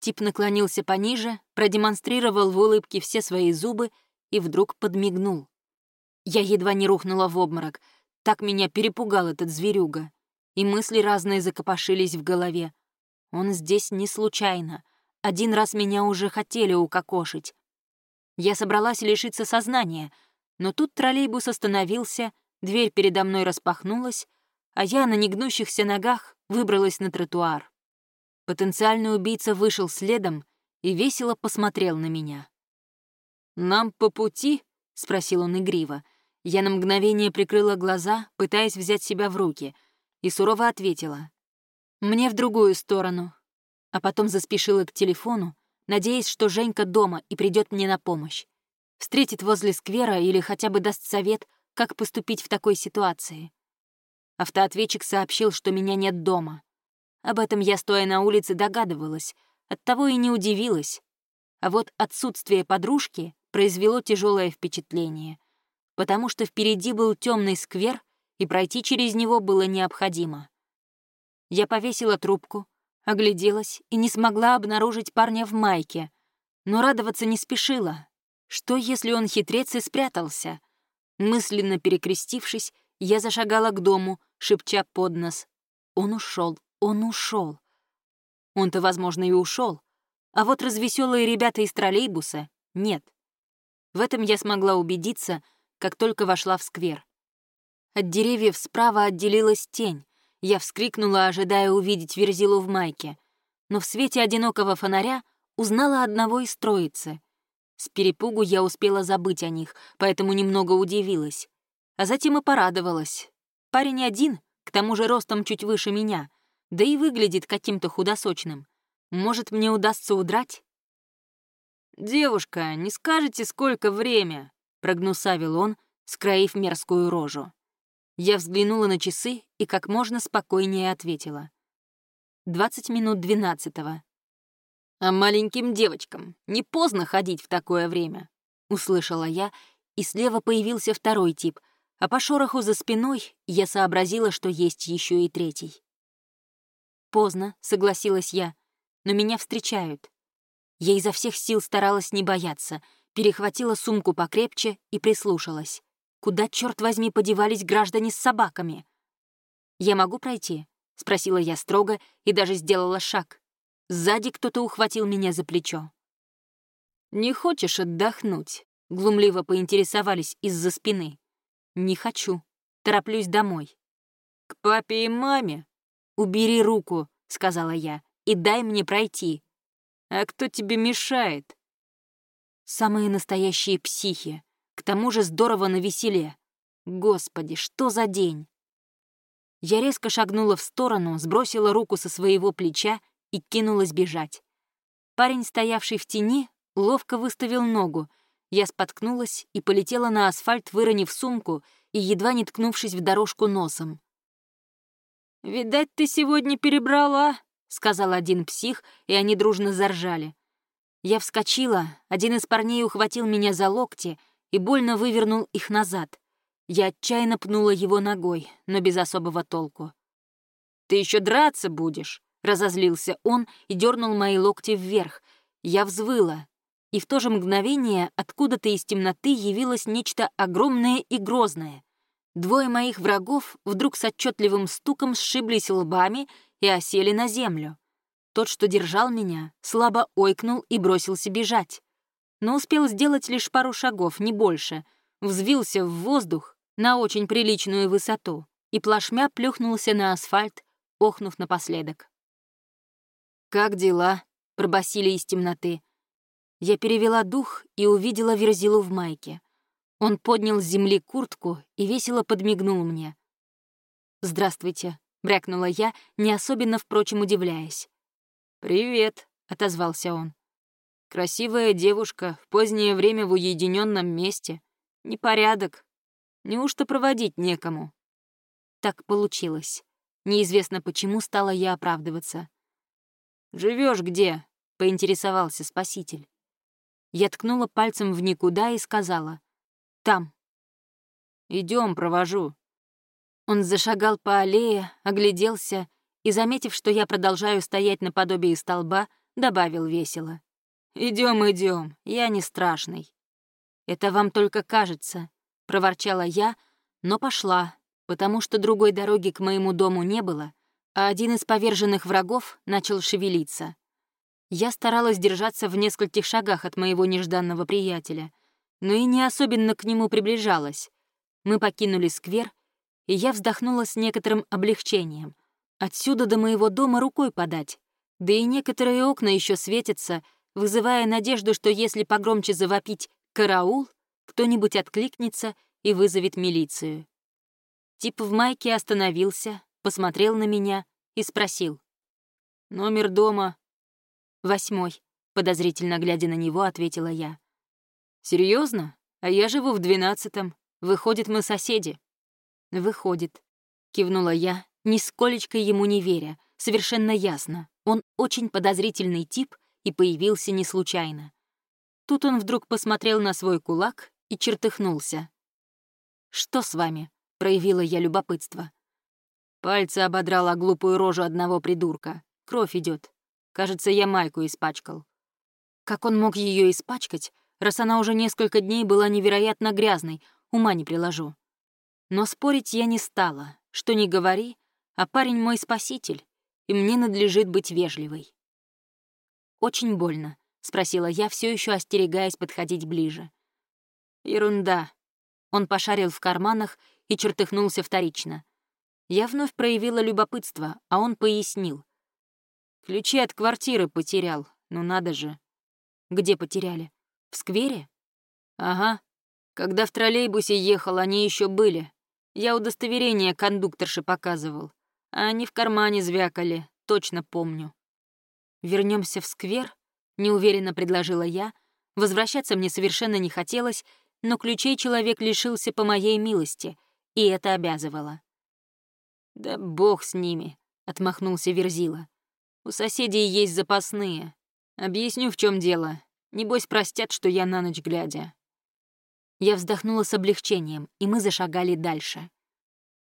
Тип наклонился пониже, продемонстрировал в улыбке все свои зубы и вдруг подмигнул. Я едва не рухнула в обморок, так меня перепугал этот зверюга, и мысли разные закопошились в голове. Он здесь не случайно — один раз меня уже хотели укокошить. Я собралась лишиться сознания, но тут троллейбус остановился, дверь передо мной распахнулась, а я на негнущихся ногах выбралась на тротуар. Потенциальный убийца вышел следом и весело посмотрел на меня. «Нам по пути?» — спросил он игриво. Я на мгновение прикрыла глаза, пытаясь взять себя в руки, и сурово ответила. «Мне в другую сторону а потом заспешила к телефону, надеясь, что Женька дома и придет мне на помощь. Встретит возле сквера или хотя бы даст совет, как поступить в такой ситуации. Автоответчик сообщил, что меня нет дома. Об этом я, стоя на улице, догадывалась, оттого и не удивилась. А вот отсутствие подружки произвело тяжелое впечатление, потому что впереди был темный сквер, и пройти через него было необходимо. Я повесила трубку, Огляделась и не смогла обнаружить парня в майке, но радоваться не спешила. Что, если он хитрец и спрятался? Мысленно перекрестившись, я зашагала к дому, шепча под нос. Он ушел, он ушел. Он-то, возможно, и ушел. А вот развеселые ребята из троллейбуса — нет. В этом я смогла убедиться, как только вошла в сквер. От деревьев справа отделилась тень, я вскрикнула, ожидая увидеть Верзилу в майке, но в свете одинокого фонаря узнала одного из троицы. С перепугу я успела забыть о них, поэтому немного удивилась. А затем и порадовалась. Парень один, к тому же ростом чуть выше меня, да и выглядит каким-то худосочным. Может, мне удастся удрать? «Девушка, не скажете, сколько время?» — прогнусавил он, скроив мерзкую рожу. Я взглянула на часы и как можно спокойнее ответила. «Двадцать минут двенадцатого». «А маленьким девочкам не поздно ходить в такое время», — услышала я, и слева появился второй тип, а по шороху за спиной я сообразила, что есть еще и третий. «Поздно», — согласилась я, — «но меня встречают». Я изо всех сил старалась не бояться, перехватила сумку покрепче и прислушалась. Куда, черт возьми, подевались граждане с собаками? «Я могу пройти?» — спросила я строго и даже сделала шаг. Сзади кто-то ухватил меня за плечо. «Не хочешь отдохнуть?» — глумливо поинтересовались из-за спины. «Не хочу. Тороплюсь домой». «К папе и маме?» «Убери руку», — сказала я, — «и дай мне пройти». «А кто тебе мешает?» «Самые настоящие психи. К тому же здорово на веселе. Господи, что за день? Я резко шагнула в сторону, сбросила руку со своего плеча и кинулась бежать. Парень, стоявший в тени, ловко выставил ногу. Я споткнулась и полетела на асфальт, выронив сумку и едва не ткнувшись в дорожку носом. «Видать, ты сегодня перебрала», — сказал один псих, и они дружно заржали. Я вскочила, один из парней ухватил меня за локти и больно вывернул их назад. Я отчаянно пнула его ногой, но без особого толку. «Ты еще драться будешь!» — разозлился он и дернул мои локти вверх. Я взвыла, и в то же мгновение откуда-то из темноты явилось нечто огромное и грозное. Двое моих врагов вдруг с отчетливым стуком сшиблись лбами и осели на землю. Тот, что держал меня, слабо ойкнул и бросился бежать. Но успел сделать лишь пару шагов, не больше. Взвился в воздух на очень приличную высоту и плашмя плюхнулся на асфальт, охнув напоследок. «Как дела?» — пробасили из темноты. Я перевела дух и увидела Верзилу в майке. Он поднял с земли куртку и весело подмигнул мне. «Здравствуйте», — брякнула я, не особенно, впрочем, удивляясь. «Привет», — отозвался он. «Красивая девушка в позднее время в уединенном месте. Непорядок. Неужто проводить некому?» Так получилось. Неизвестно почему стала я оправдываться. Живешь где?» — поинтересовался спаситель. Я ткнула пальцем в никуда и сказала. Там. Идем, провожу. Он зашагал по аллее, огляделся и, заметив, что я продолжаю стоять наподобие столба, добавил весело. Идем, идем, я не страшный. Это вам только кажется, проворчала я, но пошла, потому что другой дороги к моему дому не было, а один из поверженных врагов начал шевелиться. Я старалась держаться в нескольких шагах от моего нежданного приятеля — но и не особенно к нему приближалась. Мы покинули сквер, и я вздохнула с некоторым облегчением. Отсюда до моего дома рукой подать. Да и некоторые окна еще светятся, вызывая надежду, что если погромче завопить «караул», кто-нибудь откликнется и вызовет милицию. Тип в майке остановился, посмотрел на меня и спросил. «Номер дома?» «Восьмой», — подозрительно глядя на него, ответила я. Серьезно? А я живу в двенадцатом. Выходит, мы соседи. Выходит. Кивнула я, нисколечко ему не веря. Совершенно ясно. Он очень подозрительный тип и появился не случайно. Тут он вдруг посмотрел на свой кулак и чертыхнулся. «Что с вами?» — проявила я любопытство. Пальцы ободрала глупую рожу одного придурка. Кровь идет. Кажется, я майку испачкал. Как он мог ее испачкать, раз она уже несколько дней была невероятно грязной, ума не приложу. Но спорить я не стала, что не говори, а парень мой спаситель, и мне надлежит быть вежливой. «Очень больно», — спросила я, все еще остерегаясь подходить ближе. «Ерунда». Он пошарил в карманах и чертыхнулся вторично. Я вновь проявила любопытство, а он пояснил. «Ключи от квартиры потерял, ну надо же». «Где потеряли?» В сквере? Ага. Когда в троллейбусе ехал, они еще были. Я удостоверение кондукторши показывал. А они в кармане звякали, точно помню. Вернемся в сквер? Неуверенно предложила я. Возвращаться мне совершенно не хотелось, но ключей человек лишился по моей милости, и это обязывало. «Да бог с ними», — отмахнулся Верзила. «У соседей есть запасные. Объясню, в чем дело. Небось, простят, что я на ночь глядя. Я вздохнула с облегчением, и мы зашагали дальше.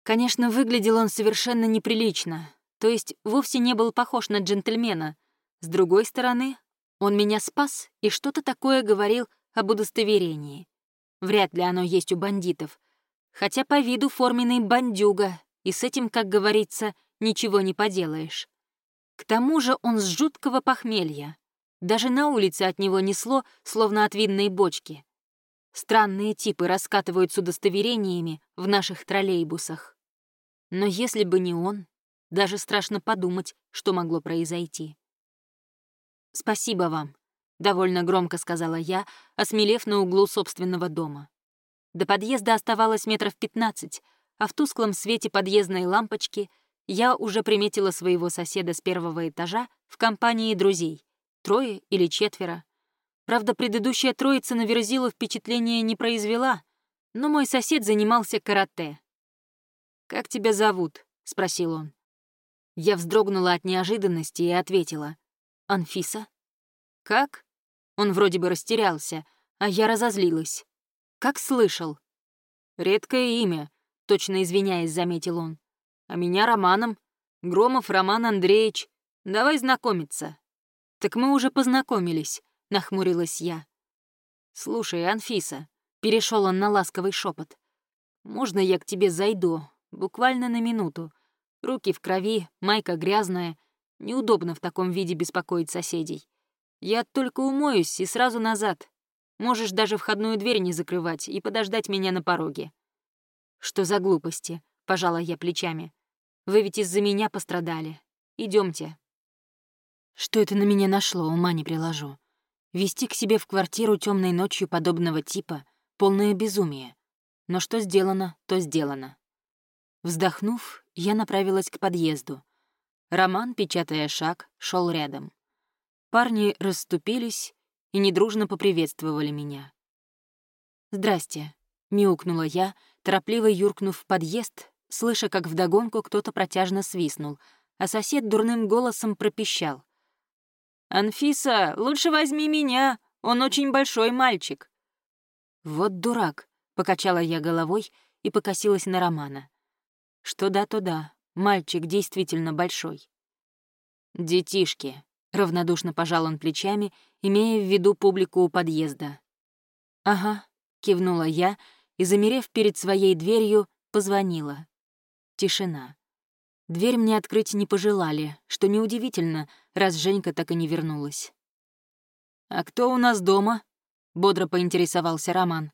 Конечно, выглядел он совершенно неприлично, то есть вовсе не был похож на джентльмена. С другой стороны, он меня спас и что-то такое говорил об удостоверении. Вряд ли оно есть у бандитов. Хотя по виду форменный бандюга, и с этим, как говорится, ничего не поделаешь. К тому же он с жуткого похмелья. Даже на улице от него несло, словно от винной бочки. Странные типы раскатывают с удостоверениями в наших троллейбусах. Но если бы не он, даже страшно подумать, что могло произойти. «Спасибо вам», — довольно громко сказала я, осмелев на углу собственного дома. До подъезда оставалось метров пятнадцать, а в тусклом свете подъездной лампочки я уже приметила своего соседа с первого этажа в компании друзей. Трое или четверо. Правда, предыдущая троица на Верзилу впечатления не произвела, но мой сосед занимался карате. «Как тебя зовут?» — спросил он. Я вздрогнула от неожиданности и ответила. «Анфиса?» «Как?» Он вроде бы растерялся, а я разозлилась. «Как слышал?» «Редкое имя», — точно извиняясь, заметил он. «А меня Романом. Громов Роман Андреевич. Давай знакомиться». «Так мы уже познакомились», — нахмурилась я. «Слушай, Анфиса», — перешел он на ласковый шепот. «можно я к тебе зайду? Буквально на минуту. Руки в крови, майка грязная. Неудобно в таком виде беспокоить соседей. Я только умоюсь и сразу назад. Можешь даже входную дверь не закрывать и подождать меня на пороге». «Что за глупости?» — пожала я плечами. «Вы ведь из-за меня пострадали. Идемте. Что это на меня нашло, ума не приложу. Вести к себе в квартиру темной ночью подобного типа — полное безумие. Но что сделано, то сделано. Вздохнув, я направилась к подъезду. Роман, печатая шаг, шел рядом. Парни расступились и недружно поприветствовали меня. «Здрасте», — мяукнула я, торопливо юркнув в подъезд, слыша, как вдогонку кто-то протяжно свистнул, а сосед дурным голосом пропищал. «Анфиса, лучше возьми меня, он очень большой мальчик». «Вот дурак», — покачала я головой и покосилась на Романа. Что да, то да. Мальчик действительно большой. «Детишки», — равнодушно пожал он плечами, имея в виду публику у подъезда. «Ага», — кивнула я и, замерев перед своей дверью, позвонила. Тишина. Дверь мне открыть не пожелали, что неудивительно, раз Женька так и не вернулась. «А кто у нас дома?» — бодро поинтересовался Роман.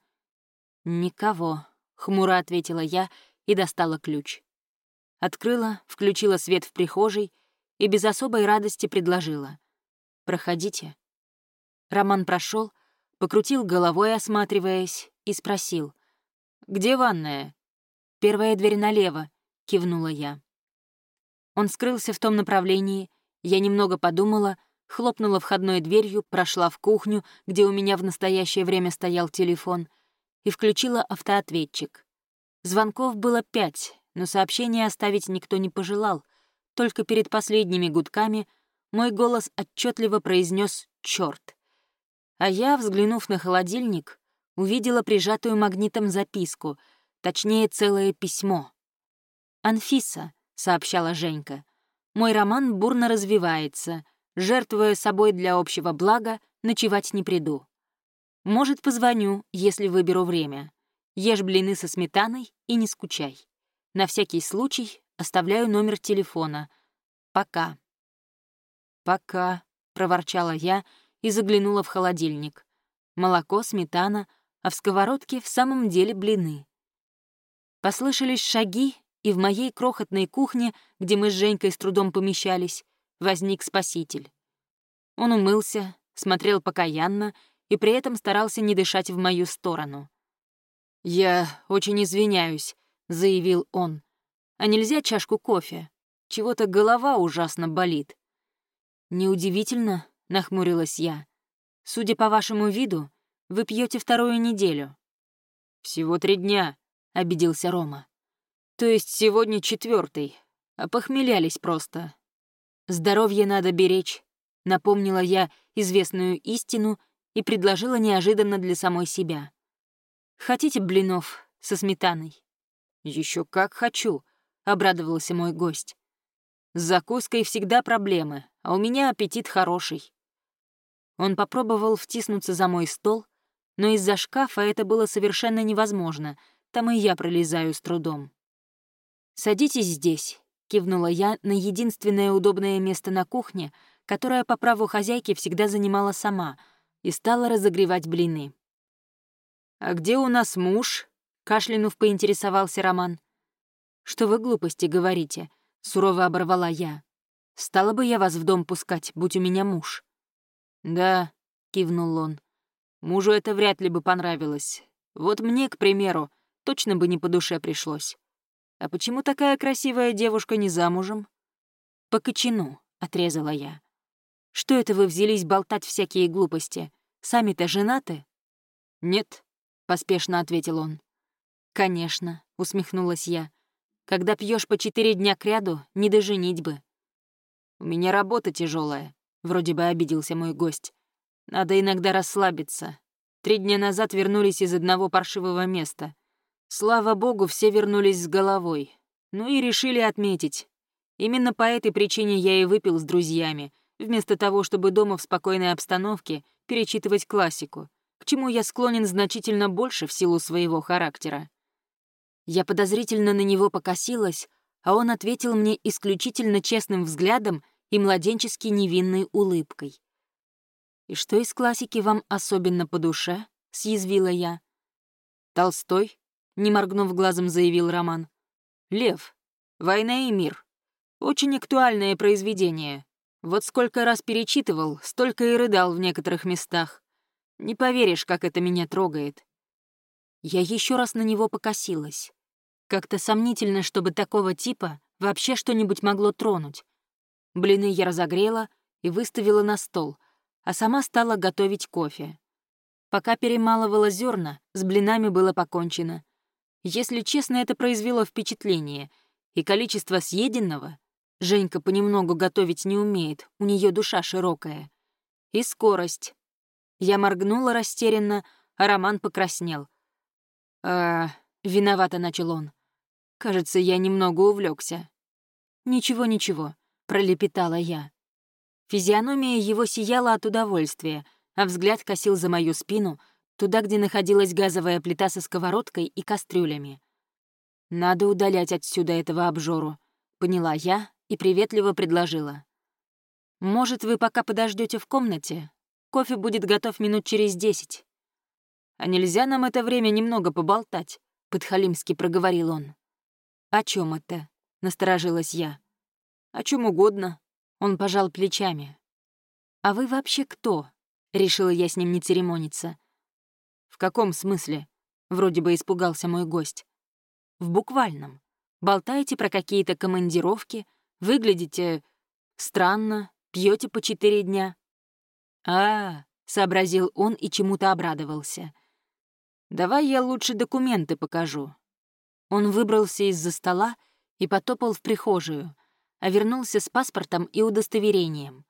«Никого», — хмуро ответила я и достала ключ. Открыла, включила свет в прихожей и без особой радости предложила. «Проходите». Роман прошел, покрутил головой, осматриваясь, и спросил. «Где ванная?» «Первая дверь налево», — кивнула я. Он скрылся в том направлении, я немного подумала, хлопнула входной дверью, прошла в кухню, где у меня в настоящее время стоял телефон, и включила автоответчик. Звонков было пять, но сообщение оставить никто не пожелал. Только перед последними гудками мой голос отчетливо произнес «Чёрт!». А я, взглянув на холодильник, увидела прижатую магнитом записку, точнее, целое письмо. «Анфиса», — сообщала Женька, — «мой роман бурно развивается. Жертвуя собой для общего блага, ночевать не приду. Может, позвоню, если выберу время. Ешь блины со сметаной и не скучай. На всякий случай оставляю номер телефона. Пока. «Пока», — проворчала я и заглянула в холодильник. Молоко, сметана, а в сковородке в самом деле блины. Послышались шаги, и в моей крохотной кухне, где мы с Женькой с трудом помещались, возник спаситель. Он умылся, смотрел покаянно и при этом старался не дышать в мою сторону. «Я очень извиняюсь», — заявил он. «А нельзя чашку кофе? Чего-то голова ужасно болит». «Неудивительно», — нахмурилась я. «Судя по вашему виду, вы пьете вторую неделю». «Всего три дня», — обиделся Рома. «То есть сегодня четвертый, а похмелялись просто». «Здоровье надо беречь», — напомнила я известную истину и предложила неожиданно для самой себя. «Хотите блинов со сметаной?» Еще как хочу», — обрадовался мой гость. «С закуской всегда проблемы, а у меня аппетит хороший». Он попробовал втиснуться за мой стол, но из-за шкафа это было совершенно невозможно, там и я пролезаю с трудом. «Садитесь здесь», — кивнула я на единственное удобное место на кухне, которое по праву хозяйки всегда занимала сама, и стала разогревать блины. «А где у нас муж?» Кашлянув, поинтересовался Роман. «Что вы глупости говорите?» — сурово оборвала я. «Стала бы я вас в дом пускать, будь у меня муж». «Да», — кивнул он. «Мужу это вряд ли бы понравилось. Вот мне, к примеру, точно бы не по душе пришлось. А почему такая красивая девушка не замужем?» «По кочану», — отрезала я. «Что это вы взялись болтать всякие глупости? Сами-то женаты?» «Нет», — поспешно ответил он. «Конечно», — усмехнулась я. «Когда пьешь по четыре дня кряду, не до бы». «У меня работа тяжелая, вроде бы обиделся мой гость. «Надо иногда расслабиться. Три дня назад вернулись из одного паршивого места. Слава богу, все вернулись с головой. Ну и решили отметить. Именно по этой причине я и выпил с друзьями, вместо того, чтобы дома в спокойной обстановке перечитывать классику, к чему я склонен значительно больше в силу своего характера. Я подозрительно на него покосилась, а он ответил мне исключительно честным взглядом и младенчески невинной улыбкой. «И что из классики вам особенно по душе?» — съязвила я. «Толстой», — не моргнув глазом, заявил Роман. «Лев. Война и мир. Очень актуальное произведение. Вот сколько раз перечитывал, столько и рыдал в некоторых местах. Не поверишь, как это меня трогает». Я еще раз на него покосилась. Как-то сомнительно, чтобы такого типа вообще что-нибудь могло тронуть. Блины я разогрела и выставила на стол, а сама стала готовить кофе. Пока перемалывала зерна, с блинами было покончено. Если честно, это произвело впечатление, и количество съеденного Женька понемногу готовить не умеет, у нее душа широкая. И скорость. Я моргнула растерянно, а Роман покраснел. «А, виновато», — начал он. «Кажется, я немного увлекся. «Ничего, ничего», — пролепетала я. Физиономия его сияла от удовольствия, а взгляд косил за мою спину, туда, где находилась газовая плита со сковородкой и кастрюлями. «Надо удалять отсюда этого обжору», — поняла я и приветливо предложила. «Может, вы пока подождете в комнате? Кофе будет готов минут через десять». «А нельзя нам это время немного поболтать?» — подхалимски проговорил он. «О чем это?» — насторожилась я. «О чем угодно». Он пожал плечами. «А вы вообще кто?» — решила я с ним не церемониться. «В каком смысле?» — вроде бы испугался мой гость. «В буквальном. Болтаете про какие-то командировки, выглядите странно, пьете по четыре дня». «А, -а — сообразил он и чему-то обрадовался. «Давай я лучше документы покажу». Он выбрался из-за стола и потопал в прихожую, а вернулся с паспортом и удостоверением.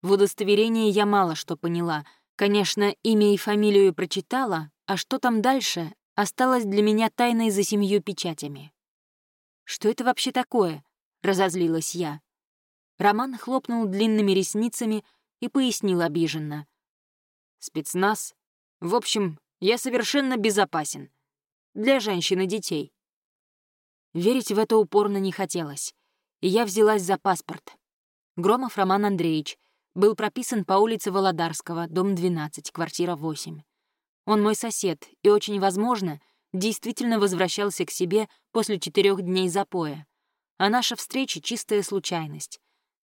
В удостоверении я мало что поняла. Конечно, имя и фамилию прочитала, а что там дальше, осталось для меня тайной за семью печатями. «Что это вообще такое?» — разозлилась я. Роман хлопнул длинными ресницами и пояснил обиженно. «Спецназ. В общем, я совершенно безопасен. Для женщин и детей. Верить в это упорно не хотелось, и я взялась за паспорт. Громов Роман Андреевич был прописан по улице Володарского, дом 12, квартира 8. Он мой сосед и, очень возможно, действительно возвращался к себе после четырех дней запоя. А наша встреча — чистая случайность.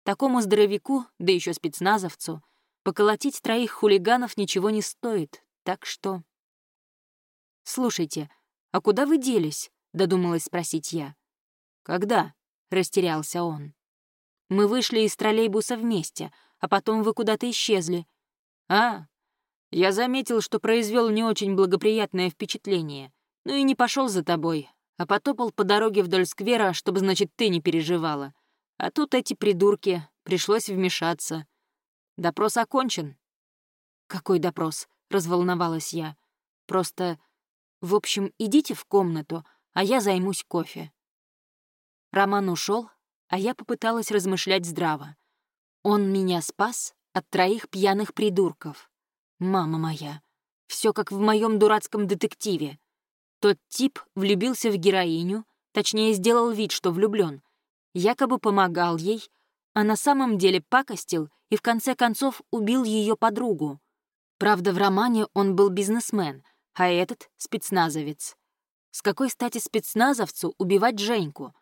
Такому здоровяку, да еще спецназовцу, поколотить троих хулиганов ничего не стоит, так что... «Слушайте, а куда вы делись?» — додумалась спросить я. «Когда?» — растерялся он. «Мы вышли из троллейбуса вместе, а потом вы куда-то исчезли». «А, я заметил, что произвел не очень благоприятное впечатление, ну и не пошел за тобой, а потопал по дороге вдоль сквера, чтобы, значит, ты не переживала. А тут эти придурки, пришлось вмешаться. Допрос окончен». «Какой допрос?» — разволновалась я. «Просто... В общем, идите в комнату, а я займусь кофе». Роман ушел, а я попыталась размышлять здраво. Он меня спас от троих пьяных придурков. Мама моя, все как в моем дурацком детективе. Тот тип влюбился в героиню, точнее, сделал вид, что влюблен, якобы помогал ей, а на самом деле пакостил и в конце концов убил ее подругу. Правда, в романе он был бизнесмен, а этот — спецназовец. С какой стати спецназовцу убивать Женьку?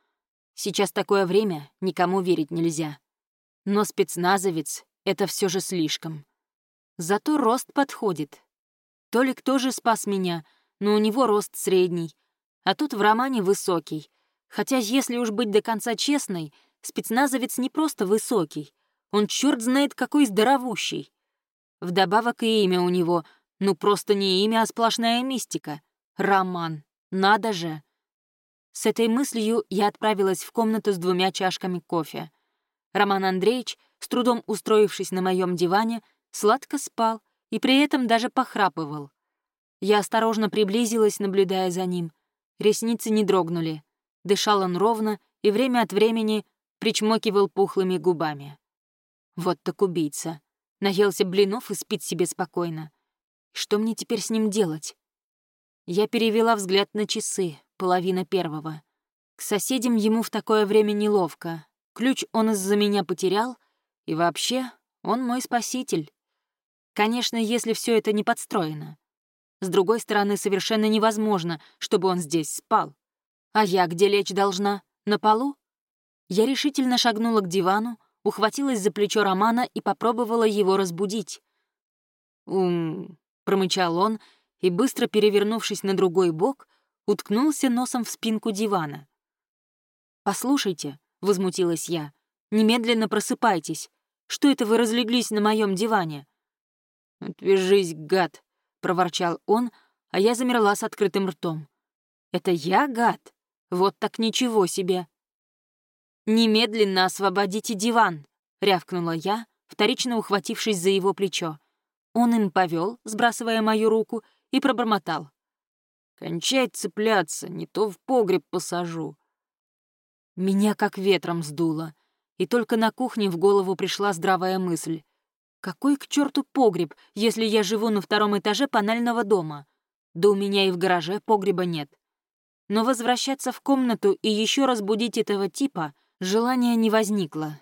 Сейчас такое время, никому верить нельзя. Но спецназовец — это все же слишком. Зато рост подходит. Толик тоже спас меня, но у него рост средний, а тут в романе высокий. Хотя, если уж быть до конца честной, спецназовец не просто высокий, он черт знает какой здоровущий. Вдобавок и имя у него, ну просто не имя, а сплошная мистика. Роман. Надо же. С этой мыслью я отправилась в комнату с двумя чашками кофе. Роман Андреевич, с трудом устроившись на моем диване, сладко спал и при этом даже похрапывал. Я осторожно приблизилась, наблюдая за ним. Ресницы не дрогнули. Дышал он ровно и время от времени причмокивал пухлыми губами. Вот так убийца. Наелся блинов и спит себе спокойно. Что мне теперь с ним делать? Я перевела взгляд на часы, половина первого. К соседям ему в такое время неловко. Ключ он из-за меня потерял, и вообще он мой спаситель. Конечно, если все это не подстроено. С другой стороны, совершенно невозможно, чтобы он здесь спал. А я где лечь должна? На полу? Я решительно шагнула к дивану, ухватилась за плечо Романа и попробовала его разбудить. «Ум», — промычал он, и, быстро перевернувшись на другой бок, уткнулся носом в спинку дивана. «Послушайте», — возмутилась я, — «немедленно просыпайтесь. Что это вы разлеглись на моем диване?» «Отвяжись, гад», — проворчал он, а я замерла с открытым ртом. «Это я, гад? Вот так ничего себе!» «Немедленно освободите диван!» — рявкнула я, вторично ухватившись за его плечо. Он им повел, сбрасывая мою руку, и пробормотал. «Кончай цепляться, не то в погреб посажу». Меня как ветром сдуло, и только на кухне в голову пришла здравая мысль. Какой к черту погреб, если я живу на втором этаже панельного дома? Да у меня и в гараже погреба нет. Но возвращаться в комнату и еще раз будить этого типа — Желания не возникло.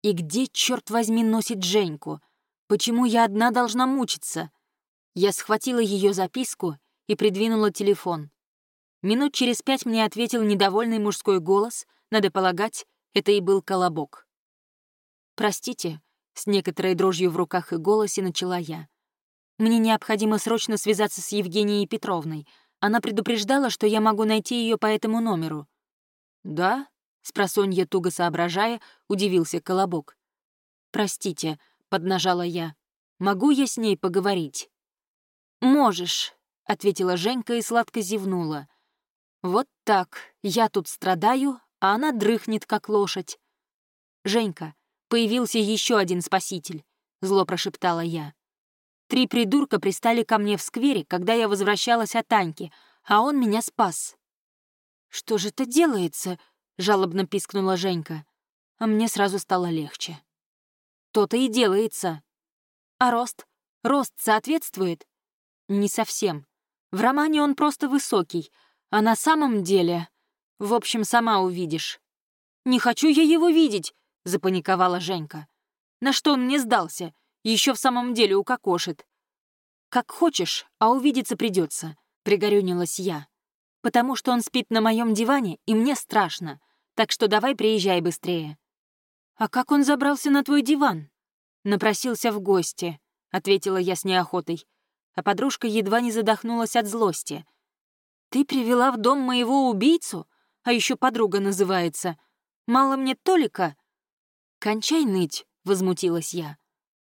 И где, черт возьми, носит Женьку? Почему я одна должна мучиться? Я схватила ее записку и придвинула телефон. Минут через пять мне ответил недовольный мужской голос, надо полагать, это и был колобок. «Простите», — с некоторой дрожью в руках и голосе начала я. «Мне необходимо срочно связаться с Евгенией Петровной. Она предупреждала, что я могу найти ее по этому номеру». «Да?» Спросонья, туго соображая, удивился Колобок. «Простите», — поднажала я. «Могу я с ней поговорить?» «Можешь», — ответила Женька и сладко зевнула. «Вот так. Я тут страдаю, а она дрыхнет, как лошадь». «Женька, появился еще один спаситель», — зло прошептала я. «Три придурка пристали ко мне в сквере, когда я возвращалась от Аньки, а он меня спас». «Что же это делается?» — жалобно пискнула Женька. А мне сразу стало легче. То-то и делается. А рост? Рост соответствует? Не совсем. В романе он просто высокий, а на самом деле... В общем, сама увидишь. «Не хочу я его видеть!» — запаниковала Женька. «На что он мне сдался? Еще в самом деле укокошит». «Как хочешь, а увидеться придется», — пригорюнилась я. «Потому что он спит на моем диване, и мне страшно. Так что давай приезжай быстрее». «А как он забрался на твой диван?» «Напросился в гости», — ответила я с неохотой. А подружка едва не задохнулась от злости. «Ты привела в дом моего убийцу? А еще подруга называется. Мало мне Толика?» «Кончай ныть», — возмутилась я.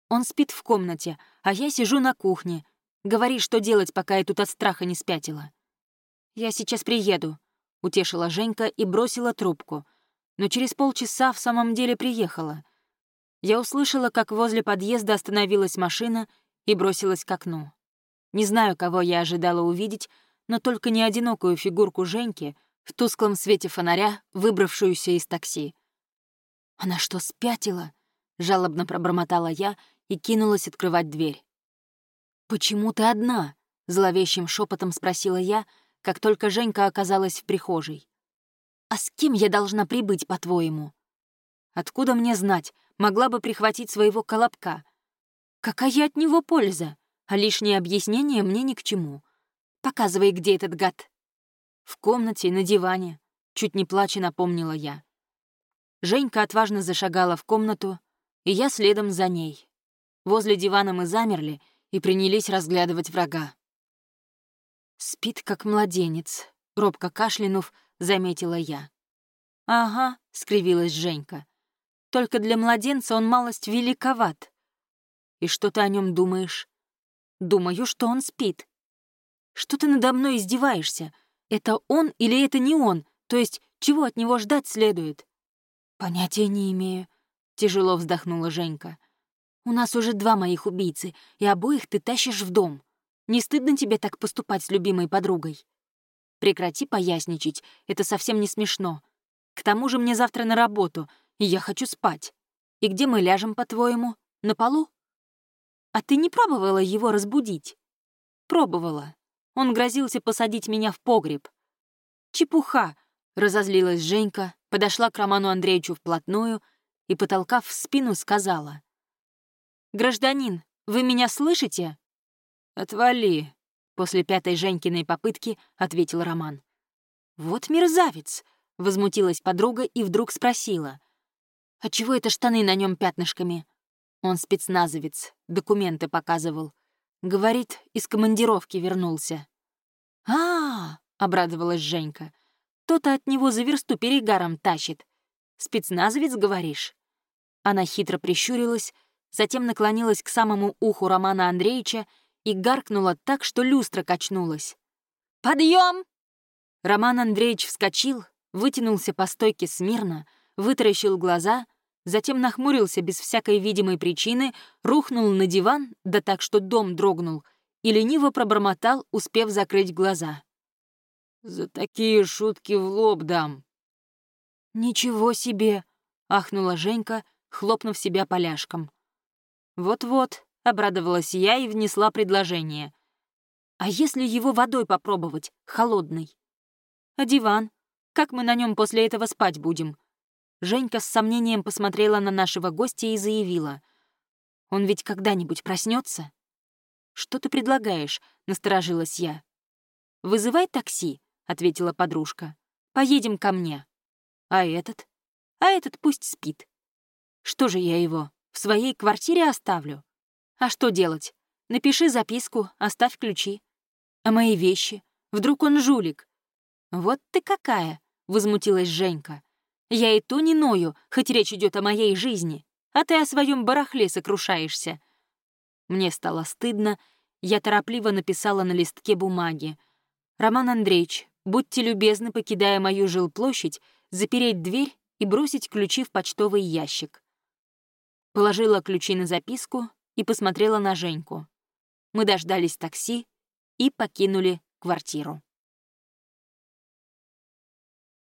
«Он спит в комнате, а я сижу на кухне. Говори, что делать, пока я тут от страха не спятила». «Я сейчас приеду», — утешила Женька и бросила трубку. Но через полчаса в самом деле приехала. Я услышала, как возле подъезда остановилась машина и бросилась к окну. Не знаю, кого я ожидала увидеть, но только не одинокую фигурку Женьки в тусклом свете фонаря, выбравшуюся из такси. «Она что, спятила?» — жалобно пробормотала я и кинулась открывать дверь. «Почему ты одна?» — зловещим шепотом спросила я, как только Женька оказалась в прихожей. «А с кем я должна прибыть, по-твоему?» «Откуда мне знать? Могла бы прихватить своего колобка. Какая от него польза? А лишнее объяснение мне ни к чему. Показывай, где этот гад». «В комнате, на диване», — чуть не плача напомнила я. Женька отважно зашагала в комнату, и я следом за ней. Возле дивана мы замерли и принялись разглядывать врага. Спит, как младенец, робко кашлянув, заметила я. «Ага», — скривилась Женька. «Только для младенца он малость великоват». «И что ты о нем думаешь?» «Думаю, что он спит». «Что ты надо мной издеваешься? Это он или это не он? То есть, чего от него ждать следует?» «Понятия не имею», — тяжело вздохнула Женька. «У нас уже два моих убийцы, и обоих ты тащишь в дом. Не стыдно тебе так поступать с любимой подругой?» «Прекрати поясничать, это совсем не смешно. К тому же мне завтра на работу, и я хочу спать. И где мы ляжем, по-твоему? На полу?» «А ты не пробовала его разбудить?» «Пробовала. Он грозился посадить меня в погреб». «Чепуха!» — разозлилась Женька, подошла к Роману Андреевичу вплотную и, потолкав в спину, сказала. «Гражданин, вы меня слышите?» «Отвали», — после пятой Женькиной попытки ответил Роман. «Вот мерзавец!» — возмутилась подруга и вдруг спросила. «А чего это штаны на нем пятнышками?» Он спецназовец, документы показывал. Говорит, из командировки вернулся. а, -а, -а обрадовалась Женька. «То-то от него за версту перегаром тащит. Спецназовец, говоришь?» Она хитро прищурилась, затем наклонилась к самому уху Романа Андреевича и гаркнула так, что люстра качнулась. «Подъем!» Роман Андреевич вскочил, вытянулся по стойке смирно, вытаращил глаза, затем нахмурился без всякой видимой причины, рухнул на диван, да так, что дом дрогнул, и лениво пробормотал, успев закрыть глаза. «За такие шутки в лоб дам». «Ничего себе!» — ахнула Женька, хлопнув себя поляшком. «Вот-вот», — обрадовалась я и внесла предложение. «А если его водой попробовать, холодный?» «А диван? Как мы на нем после этого спать будем?» Женька с сомнением посмотрела на нашего гостя и заявила. «Он ведь когда-нибудь проснется? «Что ты предлагаешь?» — насторожилась я. «Вызывай такси», — ответила подружка. «Поедем ко мне». «А этот?» «А этот пусть спит». «Что же я его, в своей квартире оставлю?» «А что делать? Напиши записку, оставь ключи». «А мои вещи? Вдруг он жулик?» «Вот ты какая!» — возмутилась Женька. «Я и то не ною, хоть речь идет о моей жизни, а ты о своем барахле сокрушаешься». Мне стало стыдно, я торопливо написала на листке бумаги. «Роман Андреевич, будьте любезны, покидая мою жилплощадь, запереть дверь и бросить ключи в почтовый ящик». Положила ключи на записку и посмотрела на Женьку. Мы дождались такси и покинули квартиру.